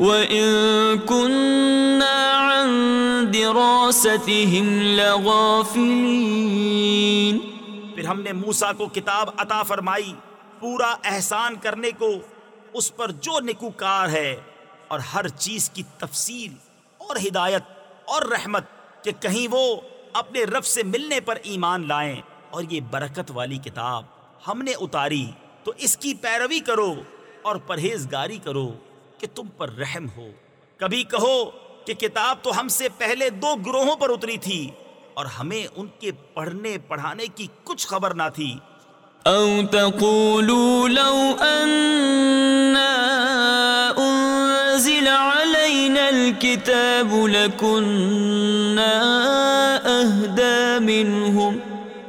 وَإِن كُنَّا عَن دِرَاسَتِهِمْ لَغَافِلِينَ پھر ہم نے موسیٰ کو کتاب عطا فرمائی، پورا احسان کرنے کو، اس پر جو نکوکار ہے، اور ہر چیز کی تفصیل اور ہدایت اور رحمت کہ کہیں وہ اپنے رب سے ملنے پر ایمان لائیں۔ اور یہ برکت والی کتاب ہم نے اتاری، تو اس کی پیروی کرو اور پرہیزگاری کرو۔ کہ تم پر رحم ہو۔ کبھی کہو کہ کتاب تو ہم سے پہلے دو گروہوں پر اتری تھی اور ہمیں ان کے پڑھنے پڑھانے کی کچھ خبر نہ تھی۔ او تقولوا لو اننا انزل علينا الكتاب لكنا اهدى منهم۔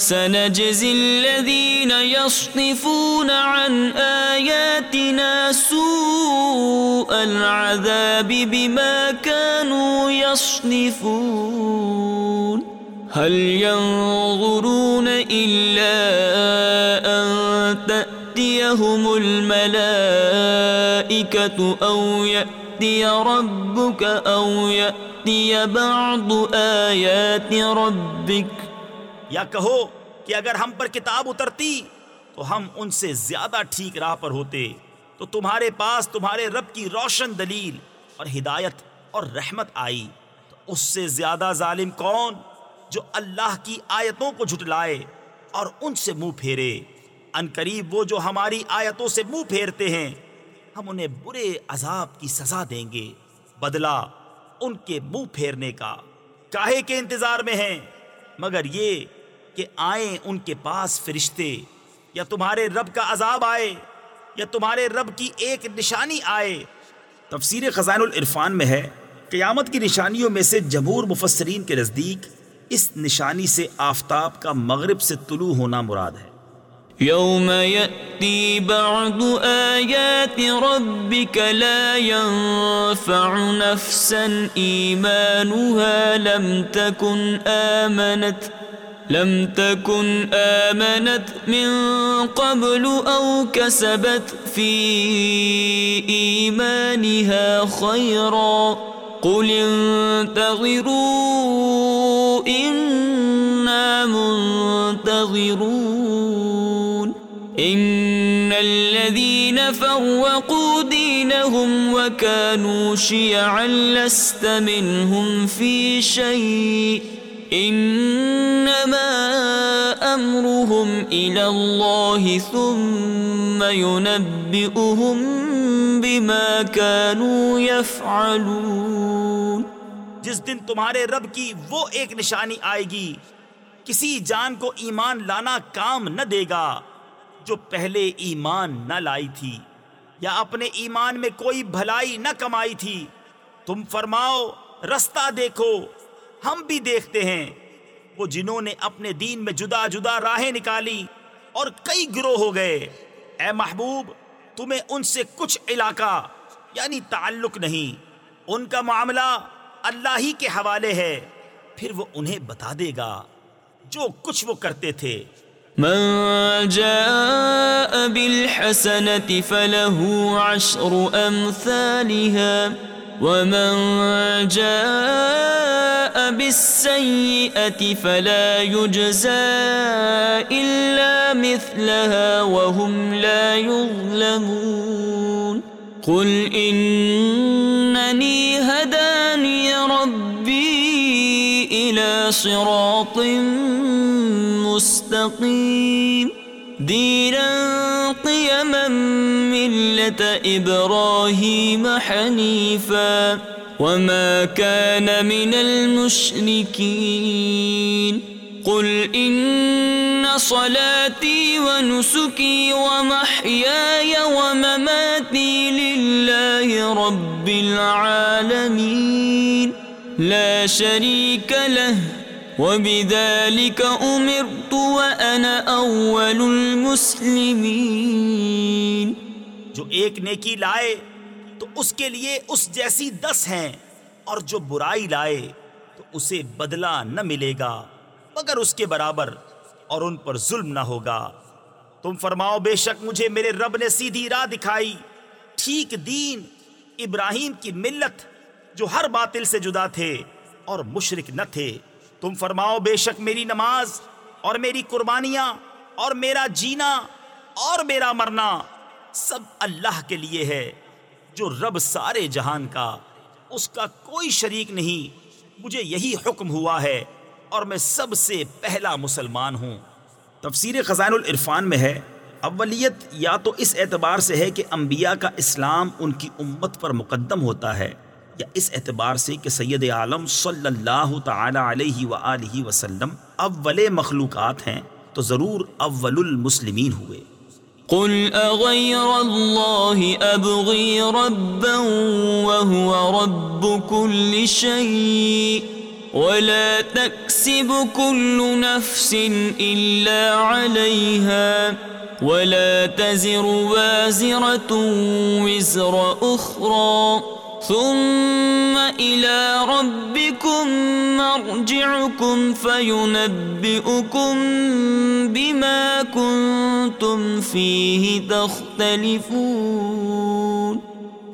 سنجزي الذين يصطفون عن آياتنا سوء العذاب بما كانوا يصنفون هل ينظرون إلا أن تأتيهم الملائكة أو يأتي ربك أو يأتي بعض آيات ربك یا کہو کہ اگر ہم پر کتاب اترتی تو ہم ان سے زیادہ ٹھیک راہ پر ہوتے تو تمہارے پاس تمہارے رب کی روشن دلیل اور ہدایت اور رحمت آئی۔ تو اس سے زیادہ ظالم کون جو اللہ کی آیتوں کو جھٹلائے اور ان سے منہ پھیرے؟ ان قریب وہ جو ہماری آیتوں سے منہ پھیرتے ہیں، ہم انہیں برے عذاب کی سزا دیں گے۔ بدلہ ان کے منہ پھیرنے کا۔ کاہے کے انتظار میں ہیں، مگر یہ کہ آئیں ان کے پاس فرشتے، یا تمہارے رب کا عذاب آئے، یا تمہارے رب کی ایک نشانی آئے۔ تفسیر خزان العرفان میں ہے، قیامت کی نشانیوں میں سے جمہور مفسرین کے نزدیک اس نشانی سے آفتاب کا مغرب سے طلوع ہونا مراد ہے۔ يوم يأتي بعد آيات ربك لا ينفع نفسا إيمانها لم تكن آمنت۔ لم تكن آمنت من قبل أو كسبت في إيمانها خيرا قل انتظروا إنا منتظرون إن الذين فرقوا دينهم وكانوا شيعا لست منهم في شيء انما امرهم الى الله ثم ينبئهم بما كانوا يفعلون. جس دن تمہارے رب کی وہ ایک نشانی آئے گی، کسی جان کو ایمان لانا کام نہ دے گا جو پہلے ایمان نہ لائی تھی، یا اپنے ایمان میں کوئی بھلائی نہ کمائی تھی۔ تم فرماؤ، رستہ دیکھو۔ ہم بھی دیکھتے ہیں۔ وہ جنہوں نے اپنے دین میں جدا جدا راہیں نکالی اور کئی گروہ ہو گئے۔ اے محبوب، تمہیں ان سے کچھ علاقہ یعنی تعلق نہیں۔ ان کا معاملہ اللہ ہی کے حوالے ہے۔ پھر وہ انہیں بتا دے گا۔ جو کچھ وہ کرتے تھے۔ من جاء بالحسنة فله عشر أمثالها۔ ومن جاء بالسيئة فلا يجزى إلا مثلها وهم لا يظلمون قل إنني هداني ربي إلى صراط مستقيم دينا قيما ملة إبراهيم حنيفا وما كان من المشركين. قل إن صلاتي ونسكي ومحياي ومماتي لله رب العالمين. لا شريك له وبذلك أمرت وأنا أول المسلمين. جو ایک نیکی لائے، تو اس کے لیے اس جیسی دس ہیں، اور جو برائی لائے، تو اسے بدلہ نہ ملے گا، مگر اس کے برابر اور ان پر ظلم نہ ہوگا۔ تم فرماؤ، بے شک مجھے میرے رب نے سیدھی راہ دکھائی۔ ٹھیک دین، ابراہیم کی ملت جو ہر باطل سے جدا تھے اور مشرک نہ تھے۔ تم فرماؤ، بے شک میری نماز اور میری قربانیاں اور میرا جینا اور میرا مرنا سب اللہ کے لیے ہے، جو رب سارے جہان کا، اس کا کوئی شریک نہیں۔ مجھے یہی حکم ہوا ہے اور میں سب سے پہلا مسلمان ہوں۔ تفسیر خزان العرفان میں ہے، اولیت یا تو اس اعتبار سے ہے کہ انبیاء کا اسلام ان کی امت پر مقدم ہوتا ہے، یا اس اعتبار سے کہ سید عالم صلی اللہ تعالی علیہ وآلہ وسلم اول مخلوقات ہیں۔ تو ضرور اول المسلمین ہوئے۔ قل أغير الله أبغي ربا وهو رب كل شيء ولا تكسب كل نفس الا عليها ولا تزر وازرة وزر اخرى ثم إلى ربكم مرجعكم فينبئكم بما كنتم فيه تختلفون.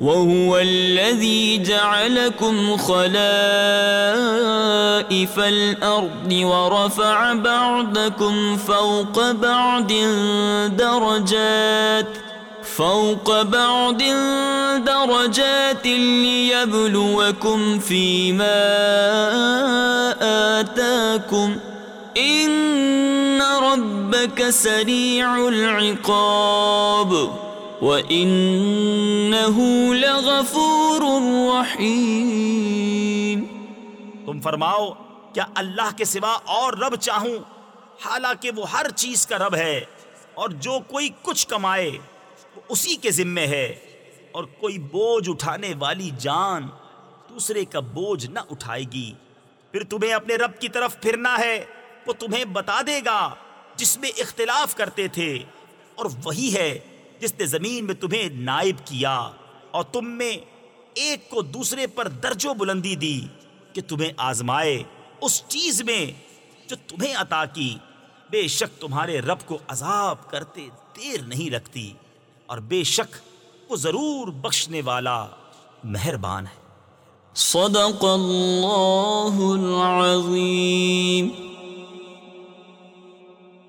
وهو الذي جعلكم خلائف الأرض ورفع بعضكم فوق بعض درجات. فوق بعض درجات ليبلوكم فيما آتاكم. إن ربك سريع العقاب. وَإِنَّهُ لَغَفُورٌ رَحِيمٌ. تم فرماؤ، کیا اللہ کے سوا اور رب چاہوں؟ حالانکہ وہ ہر چیز کا رب ہے اور جو کوئی کچھ کمائے۔ وہ اسی کے ذمے ہے۔ اور کوئی بوجھ اٹھانے والی جان دوسرے کا بوجھ نہ اٹھائے گی۔ پھر تمہیں اپنے رب کی طرف پھرنا ہے، وہ تمہیں بتا دے گا جس میں اختلاف کرتے تھے۔ اور وہی ہے جس نے زمین میں تمہیں نائب کیا۔ اور تم میں ایک کو دوسرے پر درجو بلندی دی کہ تمہیں آزمائے اس چیز میں جو تمہیں عطا کی۔ بے شک تمہارے رب کو عذاب کرتے دیر نہیں لگتی۔ اور بے شک وہ ضرور بخشنے والا مہربان ہے۔ صدق اللہ العظیم۔